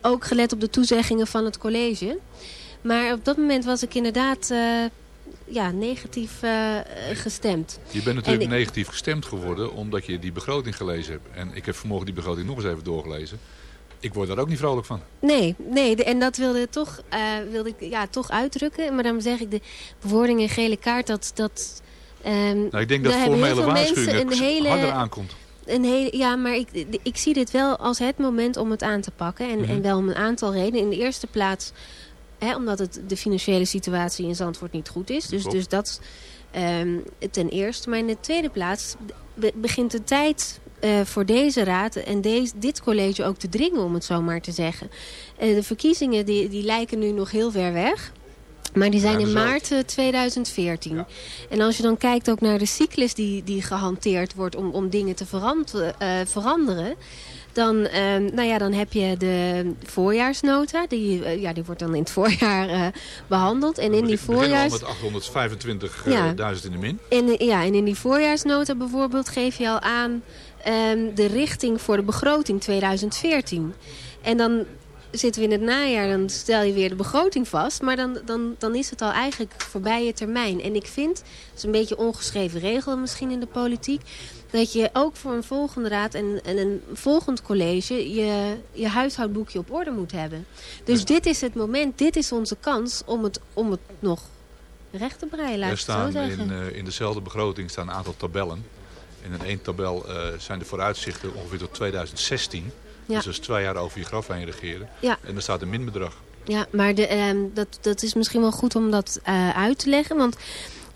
ook gelet op de toezeggingen van het college. Maar op dat moment was ik inderdaad eh, ja, negatief gestemd. Je bent natuurlijk ik- negatief gestemd geworden omdat je die begroting gelezen hebt. En ik heb vanmorgen die begroting nog eens even doorgelezen. Ik word daar ook niet vrolijk van. Nee, nee de- en dat wilde, toch, eh, wilde ik ja, toch uitdrukken. Maar dan zeg ik, de bewoording in gele kaart, dat... dat ehm, Nou, ik denk dat formele waarschuwing een hele, harder aankomt. Een hele, ja, maar ik, ik zie dit wel als het moment om het aan te pakken. En, Mhm. en wel om een aantal redenen. In de eerste plaats, hè, omdat het, de financiële situatie in Zandvoort niet goed is. Dus, dus dat ehm, ten eerste. Maar in de tweede plaats be- begint de tijd eh, voor deze raad en deze, dit college ook te dringen, om het zo maar te zeggen. Eh, de verkiezingen die, die lijken nu nog heel ver weg. Maar die zijn in maart eh, 2014. En als je dan kijkt ook naar de cyclus die, die gehanteerd wordt om, om dingen te eh, veranderen. Dan, ehm, nou ja, dan heb je de voorjaarsnota. Die, eh, ja, die wordt dan in het voorjaar eh, behandeld. En in die al voorjaars... met 825.000 Ja. in de min. En, ja, en in die voorjaarsnota bijvoorbeeld geef je al aan ehm, de richting voor de begroting 2014. En dan zitten we in het najaar, dan stel je weer de begroting vast. Maar dan, dan, dan is het al eigenlijk voorbij je termijn. En ik vind, het is een beetje ongeschreven regel misschien in de politiek... dat je ook voor een volgende raad en, en een volgend college... Je, je huishoudboekje op orde moet hebben. Dus dit is het moment, dit is onze kans om het, om het nog recht te breien, laat Er zo staan zeggen. in, eh, in dezelfde begroting staan een aantal tabellen. In één tabel eh, zijn de vooruitzichten ongeveer tot 2016. Ja. Dus dat is twee jaar over je graf heen regeren. Ja. En er staat een minbedrag. Ja, maar de, ehm, dat, dat is misschien wel goed om dat eh, uit te leggen. Want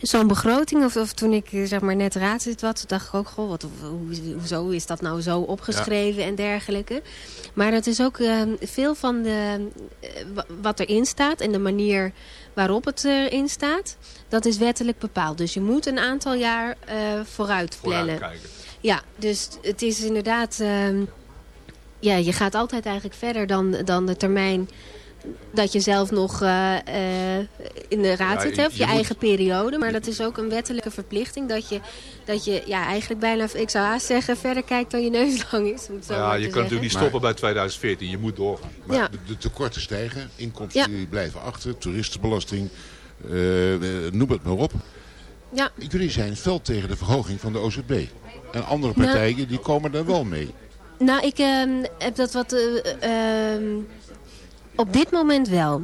zo'n begroting, of, of toen ik eh, zeg maar net raadslid was, dacht ik ook, goh, wat, hoe, hoezo is dat nou zo opgeschreven en dergelijke. Maar dat is ook ehm, veel van de, wa- wat erin staat en de manier waarop het erin staat, dat is wettelijk bepaald. Dus je moet een aantal jaar eh, vooruit plannen. Ja, dus het is inderdaad... ehm, ja, je gaat altijd eigenlijk verder dan, dan de termijn dat je zelf nog eh, eh, in de raad Ja, zit, hè, of je, je moet- eigen periode. Maar dat is ook een wettelijke verplichting dat je, dat je ja, eigenlijk bijna, ik zou haast zeggen, verder kijkt dan je neus lang is. Om het zo ja, maar je kan natuurlijk niet stoppen bij 2014. Je moet doorgaan. Maar Ja. de, tekorten stijgen, inkomsten Ja. blijven achter, toeristenbelasting, eh, noem het maar op. Ja. Jullie zijn fel tegen de verhoging van de OZB. En andere Nou- partijen die komen daar wel mee. Nou, ik ehm, heb dat wat... ehm, op dit moment wel.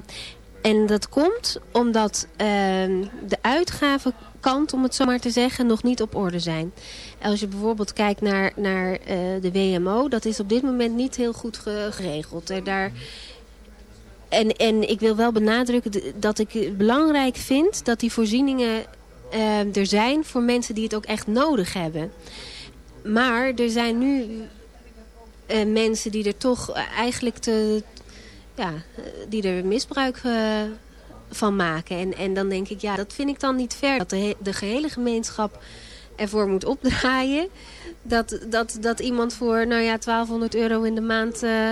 En dat komt omdat ehm, de uitgavenkant, om het zo maar te zeggen, nog niet op orde zijn. Als je bijvoorbeeld kijkt naar, naar eh, de WMO, dat is op dit moment niet heel goed ge- geregeld. Er daar... En, en ik wil wel benadrukken dat ik het belangrijk vind dat die voorzieningen eh, er zijn voor mensen die het ook echt nodig hebben. Maar er zijn nu eh, mensen die er toch eigenlijk te, ja, eh, die er misbruik eh, van maken. En, en dan denk ik, ja, dat vind ik dan niet fair. Dat de, he- de gehele gemeenschap ervoor moet opdraaien. Dat, dat, dat iemand voor, nou ja, 1200 euro in de maand eh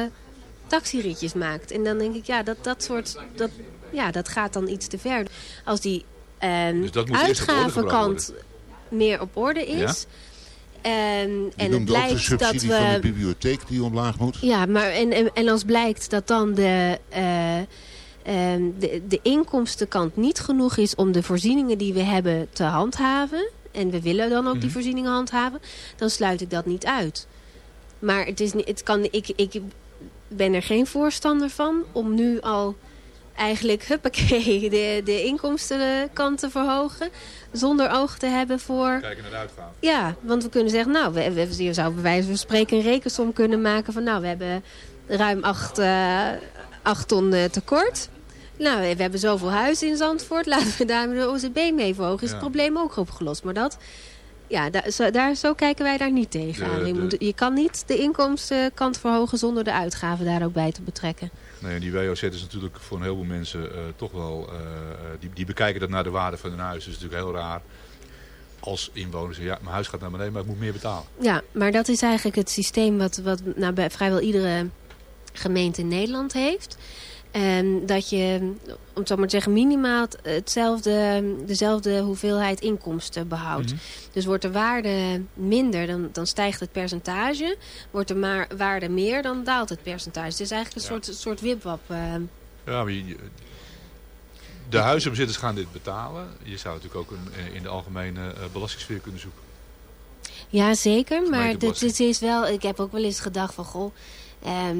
taxiritjes maakt. En dan denk ik, ja, dat, dat soort, dat, ja, dat gaat dan iets te ver. Als die ehm Dus uitgavenkant meer op orde is... en het ook de blijkt dat subsidie we... van de bibliotheek die omlaag moet. Ja, maar en, en, en als blijkt dat dan de, eh, ehm, de, de inkomstenkant niet genoeg is om de voorzieningen die we hebben te handhaven. En we willen dan ook die Mhm. voorzieningen handhaven. Dan sluit ik dat niet uit. Maar het is niet, het kan, ik, ik ben er geen voorstander van om nu al eigenlijk huppakee de, de inkomstenkant te verhogen. Zonder oog te hebben voor... Kijken naar de uitgaven. Ja, want we kunnen zeggen, nou, we, we, je zou bij wijze van spreken een rekensom kunnen maken van, nou, we hebben ruim 8 ton eh, tekort. Nou, we hebben zoveel huizen in Zandvoort, laten we daar de OZB mee verhogen. Is Ja. het probleem ook opgelost. Maar dat, ja, daar, zo, daar, zo kijken wij daar niet tegenaan. De- Je, moet, je kan niet de inkomstenkant verhogen zonder de uitgaven daar ook bij te betrekken. Nee, die WOZ is natuurlijk voor een heleboel mensen eh, toch wel... eh, eh, die, die bekijken dat naar de waarde van hun huis. Dat is natuurlijk heel raar als inwoners ja, mijn huis gaat naar beneden, maar ik moet meer betalen. Ja, maar dat is eigenlijk het systeem wat, wat nou, bij vrijwel iedere gemeente in Nederland heeft. En dat je, om het zo maar te zeggen, minimaal het- hetzelfde, dezelfde hoeveelheid inkomsten behoudt. Mhm. Dus wordt de waarde minder, dan, dan stijgt het percentage. Wordt de maar, waarde meer, dan daalt het percentage. Het is eigenlijk een Ja. soort, soort wipwap. eh. Ja, maar je- je- de huizenbezitters gaan dit betalen. Je zou natuurlijk ook een, in de algemene eh, belastingssfeer kunnen zoeken. Ja, zeker. Maar dit is wel... Ik heb ook wel eens gedacht van... Goh, ehm,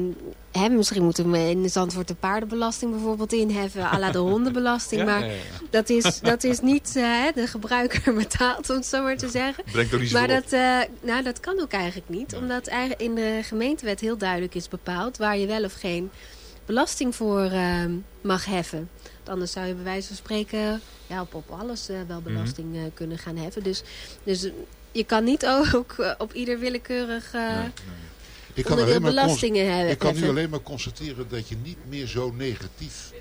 hè, misschien moeten we in Zandvoort de paardenbelasting bijvoorbeeld inheffen. à la de hondenbelasting. Ja, maar ja, ja. Dat, is, dat is niet eh, hè, de gebruiker betaald, om het zo maar te zeggen. Brengt ook niet maar dat, eh, nou, dat kan ook eigenlijk niet. Omdat in de gemeentewet heel duidelijk is bepaald... waar je wel of geen belasting voor ehm, mag heffen. Anders zou je bij wijze van spreken ja, op, op alles eh, wel belasting eh, kunnen gaan heffen. Dus, dus je kan niet ook op ieder willekeurig Ik kan, alleen maar belastingen cons- hebben. ik kan nu alleen maar constateren dat je niet meer zo negatief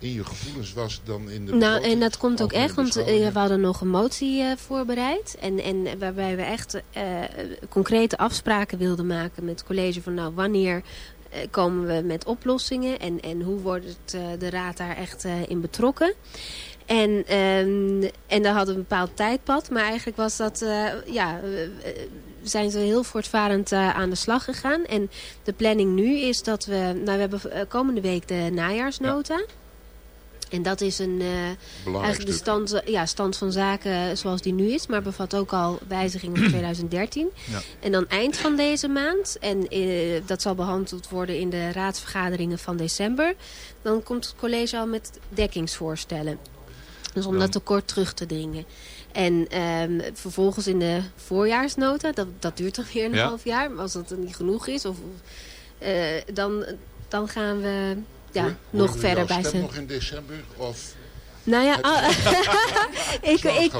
in je gevoelens was dan in de Nou, en dat komt ook echt, want eh, we hadden nog een motie eh, voorbereid. En, en waarbij we echt eh, concrete afspraken wilden maken met het college van nou, wanneer komen we met oplossingen en, en hoe wordt het, de raad daar echt in betrokken. En, ehm, en daar hadden we een bepaald tijdpad, maar eigenlijk was dat, ja, zijn ze heel voortvarend eh, aan de slag gegaan. En de planning nu is dat we, nou we hebben eh, komende week de najaarsnota. En dat is een, eh, eigenlijk de stand, ja, stand van zaken zoals die nu is. Maar bevat ook al wijzigingen voor 2013. Ja. En dan eind van deze maand. En dat zal behandeld worden in de raadsvergaderingen van december. Dan komt het college al met dekkingsvoorstellen. Dus om dat tekort terug te dringen. En ehm, vervolgens in de voorjaarsnota, dat, dat duurt toch weer een Ja. half jaar. Maar als dat niet genoeg is, of, eh, dan, dan gaan we ja, Hoor- nog verder bij zijn. nog in december? Of Nou ja, ah, ik, ik,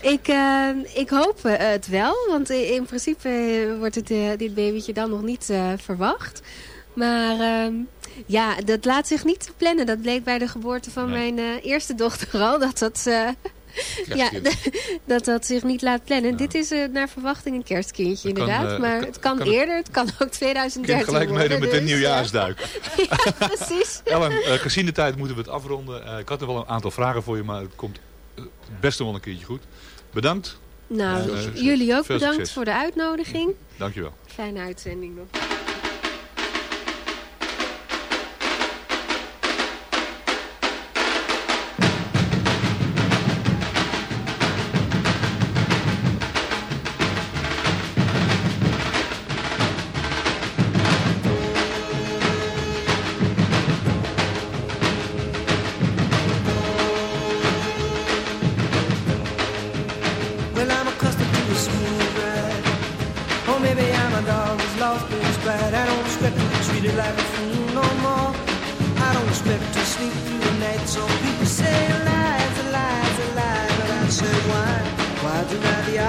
ik, eh, ik hoop eh, het wel. Want in principe wordt het, dit babytje dan nog niet eh, verwacht. Maar ehm, ja, dat laat zich niet plannen. Dat bleek bij de geboorte van Nee. mijn eh, eerste dochter al. Dat dat, eh, ja, dat dat zich niet laat plannen. Dit is eh, naar verwachting een kerstkindje kan, inderdaad. eh, maar het kan, kan- eerder. Het kan ook 2013 Kind gelijk worden. meedoen met dus, nieuwjaarsduik. Ja, precies. Ellen, eh, gezien de tijd moeten we het afronden. Eh, ik had er wel een aantal vragen voor je, maar het komt eh, best wel een keertje goed. Bedankt. Nou, eh, jullie ook bedankt succes. voor de uitnodiging. Dankjewel. Fijne uitzending nog.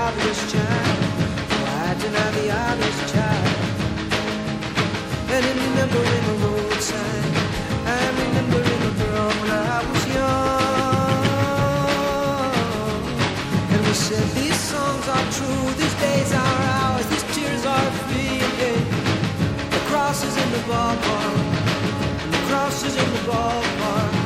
Obvious child? Why deny the obvious child? And in remembering the road sign, I'm remembering the girl when I was young. And we said these songs are true, these days are ours, these tears are free. The cross is in the ballpark, the cross is in the ballpark.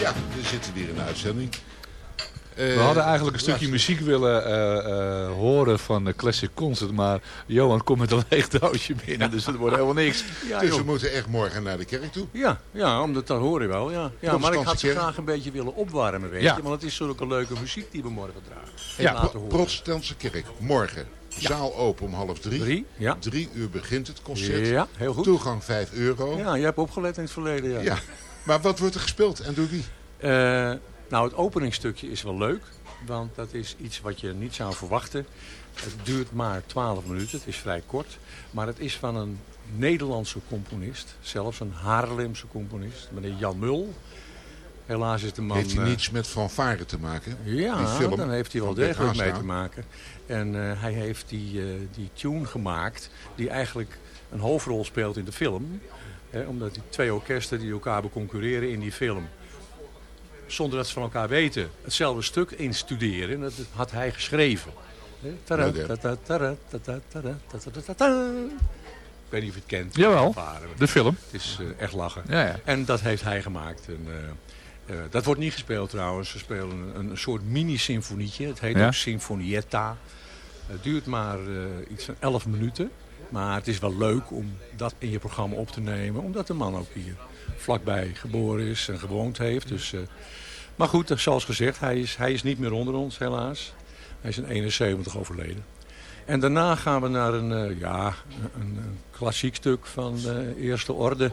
Ja, we zitten hier in de uitzending. We Eh, hadden eigenlijk een ja, stukje muziek willen eh, eh, horen van de Classic Concert. Maar Johan komt met een leeg doosje binnen, dus het wordt helemaal niks. Ja, dus joh. we moeten echt morgen naar de kerk toe. Ja, ja omdat dat hoor je wel. Ja. Ja, maar ik had ze graag een beetje willen opwarmen, weet Ja. je. Want het is zulke leuke muziek die we morgen dragen. En Ja, protestantse kerk. Morgen. Zaal open om half drie. Drie, ja. Drie uur begint het concert. Ja, heel goed. Toegang 5 euro. Ja, je hebt opgelet in het verleden, ja. Ja. Maar wat wordt er gespeeld en door wie? Eh, nou, het openingstukje is wel leuk. Want dat is iets wat je niet zou verwachten. Het duurt maar 12 minuten. Het is vrij kort. Maar het is van een Nederlandse componist. Zelfs een Haarlemse componist. Meneer Jan Mul. Helaas is de man... Heeft hij eh, niets met fanfare te maken? Ja, dan heeft hij wel degelijk mee Haastra. te maken. En eh, hij heeft die, eh, die tune gemaakt die eigenlijk een hoofdrol speelt in de film. Hè, omdat die twee orkesten die elkaar beconcurreren in die film... zonder dat ze van elkaar weten, hetzelfde stuk instuderen. En dat had hij geschreven. Ik weet niet of je het kent. Jawel, de film. Het is eh, echt lachen. Ja, ja. En dat heeft hij gemaakt. En, eh, eh, dat wordt niet gespeeld trouwens. Ze spelen een, een soort mini-symfonietje. Het heet Ja. ook Sinfonietta. Het duurt maar iets van 11 minuten. Maar het is wel leuk om dat in je programma op te nemen. Omdat de man ook hier vlakbij geboren is en gewoond heeft. Dus, eh, maar goed, eh, zoals gezegd, hij is, hij is niet meer onder ons helaas. Hij is in 71 overleden. En daarna gaan we naar een, eh, ja, een, een klassiek stuk van de eerste orde.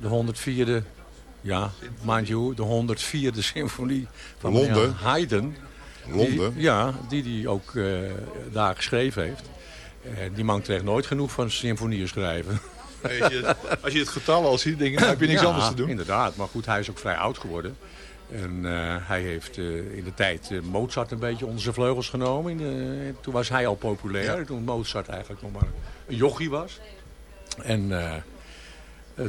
De 104e, ja, mind you, de 104e symfonie van Londen. Haydn. Londen. Die, ja, die hij ook eh, daar geschreven heeft. Die man kreeg nooit genoeg van symfonieën schrijven. Als je, als je het getal al ziet, denk heb je niks Ja, anders te doen. inderdaad. Maar goed, hij is ook vrij oud geworden. En eh, hij heeft eh, in de tijd eh, Mozart een beetje onder zijn vleugels genomen. In de- toen was hij al populair. Toen Mozart eigenlijk nog maar een jochie was. En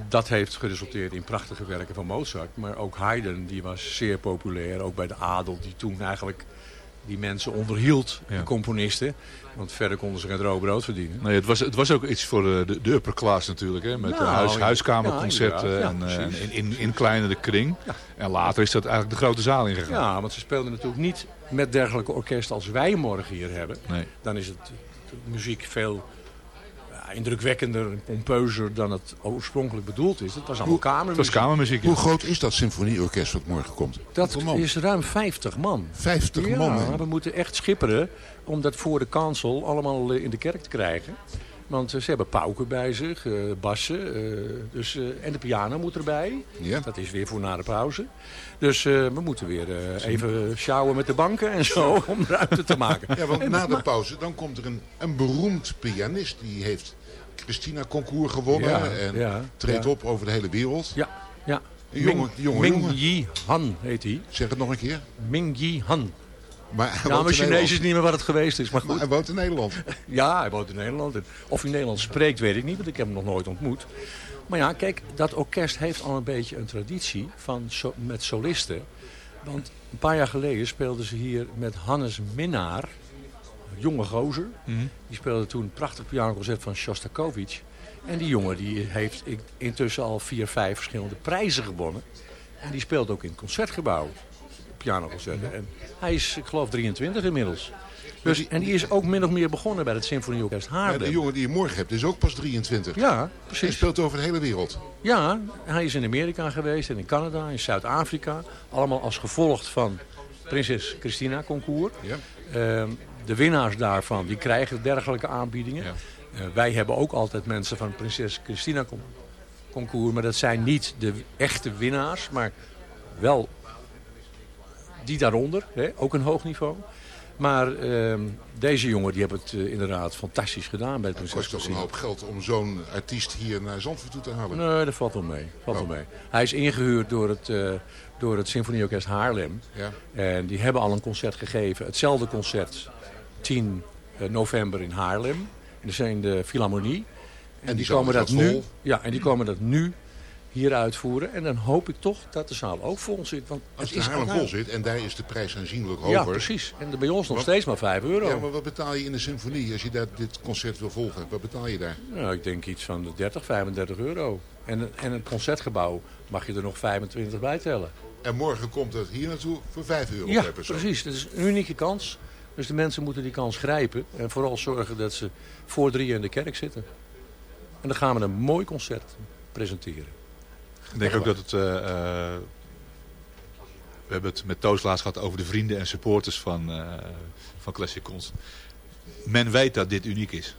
dat heeft geresulteerd in prachtige werken van Mozart. Maar ook Haydn, die was zeer populair. Ook bij de adel, die toen eigenlijk die mensen onderhield, de componisten. Want verder konden ze geen droog brood verdienen. Nee, het, was, het was ook iets voor de, de, de upper class natuurlijk. Hè, met Nou, de huis, huiskamerconcerten ja, en, eh, in, in, in kleinere kring. En later is dat eigenlijk de grote zaal ingegaan. Ja, want ze speelden natuurlijk niet met dergelijke orkesten als wij morgen hier hebben. Nee. Dan is het de muziek veel ja, indrukwekkender en pompeuzer dan het oorspronkelijk bedoeld is. Het was allemaal kamermuziek. Hoe groot is dat symfonieorkest wat morgen komt? Dat is ruim 50 man. 50 ja, man, hè? we moeten echt schipperen om dat voor de kansel allemaal eh, in de kerk te krijgen. Want eh, ze hebben pauken bij zich, eh, bassen, eh, dus, eh, en de piano moet erbij. Ja. Dat is weer voor na de pauze. Dus eh, we moeten weer eh, even sjouwen met de banken en zo om ruimte te maken. Ja, want En- na de pauze dan komt er een, een beroemd pianist. Die heeft Christina Concours gewonnen. Ja, en ja, treedt ja. op over de hele wereld. Ja, ja. Een jonge, Ming, jongen. Yi Han heet hij. Zeg het nog een keer. Ming Yi Han. Maar hij ja, maar Chinees is niet meer wat het geweest is. Maar goed. hij woont in Nederland. Ja, hij woont in Nederland. Of hij Nederlands spreekt, weet ik niet, want ik heb hem nog nooit ontmoet. Maar ja, kijk, dat orkest heeft al een beetje een traditie van so- met solisten. Want een paar jaar geleden speelden ze hier met Hannes Minnaar, jonge gozer. Mhm. Die speelde toen een prachtig pianoconcert van Shostakovich. En die jongen die heeft ik- intussen al vier, vijf verschillende prijzen gewonnen. En die speelt ook in het concertgebouw, pianoconcerten. En hij is, ik geloof, 23 inmiddels. Dus, en die is ook min of meer begonnen bij het Symfonieorkest Haarlem. de jongen die je morgen hebt is ook pas 23. Ja, precies. Hij speelt over de hele wereld. Ja, hij is in Amerika geweest en in Canada, in Zuid-Afrika. Allemaal als gevolg van Prinses Christina concours. Ja. Ehm, de winnaars daarvan, die krijgen dergelijke aanbiedingen. Eh, wij hebben ook altijd mensen van Prinses Christina con- concours. Maar dat zijn niet de echte winnaars, maar wel die daaronder. Hè, ook een hoog niveau. Maar ehm, deze jongen die hebben het eh, inderdaad fantastisch gedaan bij Het Prinses kost toch een hoop geld om zo'n artiest hier naar Zandvoort toe te halen. Nee, dat valt wel mee. Valt Oh. wel mee. Hij is ingehuurd door het, eh, door het Symfonieorkest Haarlem. Ja. En die hebben al een concert gegeven. Hetzelfde concert, 10 eh, november in Haarlem. En dat zijn de Philharmonie. En, die komen dat nu, ja, en die komen dat nu hier uitvoeren. En dan hoop ik toch dat de zaal ook vol zit. Want Als het is Haarlem vol zit en daar is de prijs aanzienlijk Ja, hoger. precies. En bij ons nog Wat- steeds maar 5 euro. Ja, maar wat betaal je in de symfonie als je daar dit concert wil volgen? Wat betaal je daar? Nou, ik denk iets van de 30, 35 euro. En, en het concertgebouw mag je er nog 25 bij tellen. En morgen komt het hier naartoe voor 5 euro Ja, per persoon. precies. Dat is een unieke kans. Dus de mensen moeten die kans grijpen. En vooral zorgen dat ze voor drieën in de kerk zitten. En dan gaan we een mooi concert presenteren. Ik denk ook dat het... eh, eh, we hebben het met Toos laatst gehad over de vrienden en supporters van, eh van Classic. Men weet dat dit uniek is.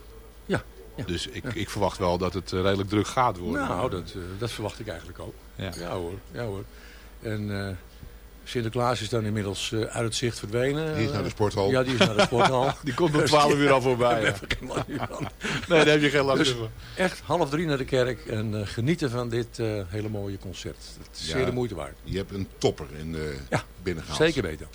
Ja. ja. Dus ik, Ja. ik verwacht wel dat het redelijk druk gaat worden. Nou, dat, dat verwacht ik eigenlijk ook. Ja. hoor, ja hoor. En Sinterklaas is dan inmiddels eh, uit het zicht verdwenen. Die is naar de sporthal. Ja, die is naar de sporthal. Die komt om 12 uur al voorbij, ja. Nee, daar heb je geen last Dus meer van. Echt half drie naar de kerk en eh, genieten van dit eh, hele mooie concert. Het is Ja, zeer de moeite waard. Je hebt een topper in de Ja, binnengehaald. Zeker weten.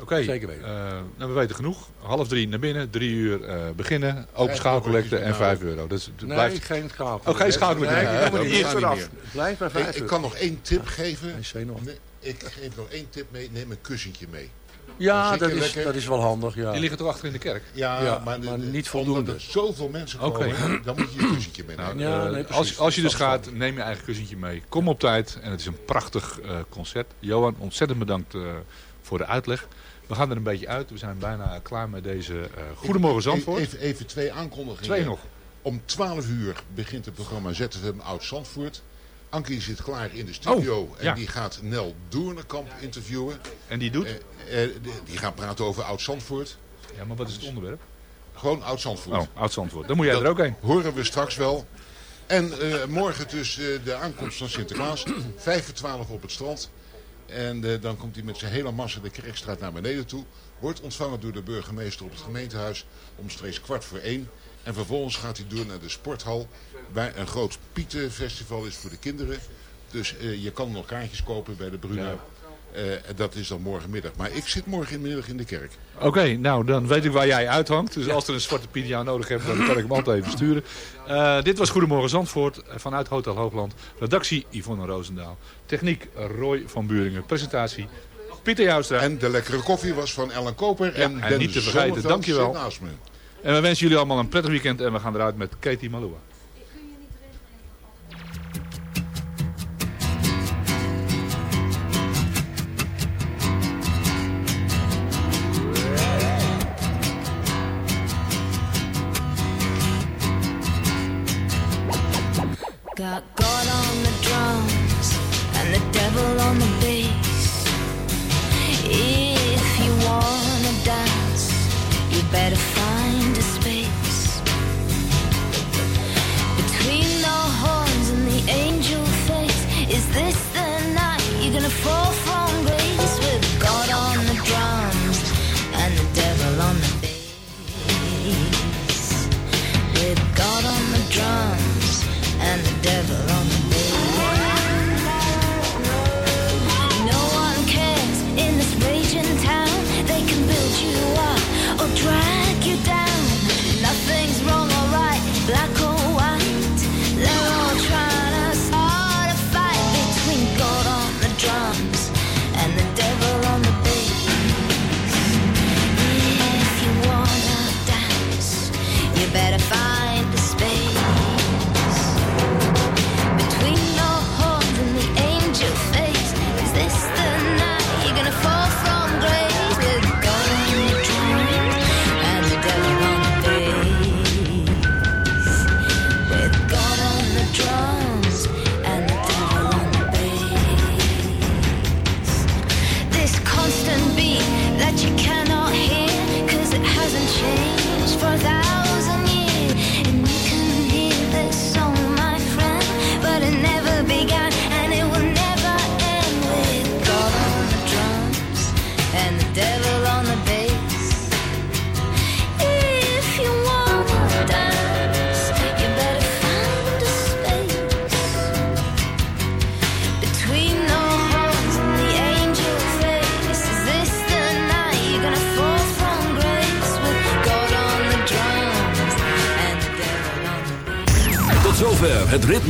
Oké, Zeker weten. eh, nou, we weten genoeg. Half drie naar binnen, drie uur eh, beginnen. Open schaalcollecte en vijf euro. Dus het Nee, blijft... geen schakel. Oh, geen schakelcollecte. Nee, Nee, eraf. niet meer. Het blijft bij Ik, vijf ik uur. kan nog één tip geven. Hij is zenuwachtig. Nee, ik geef nog één tip mee. Neem een kussentje mee. Ja, dat is, lekker. dat is wel handig. Ja. Die liggen toch achter in de kerk? Ja, Ja, maar, maar de- niet omdat voldoende. er zoveel mensen komen, dan moet je je kussentje meenemen. Nou, Ja, eh, nee, als, als je dus gaat, neem je eigen kussentje mee. Kom op tijd en het is een prachtig eh, concert. Johan, ontzettend bedankt eh, voor de uitleg. We gaan er een beetje uit. We zijn bijna klaar met deze eh Goedemorgen Zandvoort. Even, even twee aankondigingen. Twee nog. Om 12 uur begint het programma ZFM Oud Zandvoort. Ankie zit klaar in de studio Oh, en die gaat Nel Doornekamp interviewen. En die doet? Eh, eh, die- gaat praten over Oud Zandvoort. Ja, maar wat is het onderwerp? Gewoon Oud Zandvoort. Oh, oud Zandvoort. Dan moet jij Dat er ook heen. Horen we straks wel. En eh, morgen dus de aankomst van Sinterklaas. 5 voor 12 op het strand. En dan komt hij met zijn hele massa de Kerkstraat naar beneden toe. Wordt ontvangen door de burgemeester op het gemeentehuis. Omstreeks kwart voor één. En vervolgens gaat hij door naar de sporthal. Waar een groot Pietenfestival is voor de kinderen. Dus eh, je kan nog kaartjes kopen bij de Bruna. Eh, en dat is dan morgenmiddag. Maar ik zit morgenmiddag in de kerk. Oké, nou dan weet ik waar jij uithangt. Dus als er een zwarte jou nodig hebt, dan kan ik hem altijd even sturen. Eh, dit was Goedemorgen Zandvoort vanuit Hotel Hoogland. Redactie Yvonne Roosendaal. Techniek Roy van Buringen. Presentatie Pieter Joustra. En de lekkere koffie was van Ellen Koper. Ja, en en niet te vergeten, dankjewel. En we wensen jullie allemaal een prettig weekend. En we gaan eruit met Katie Malua.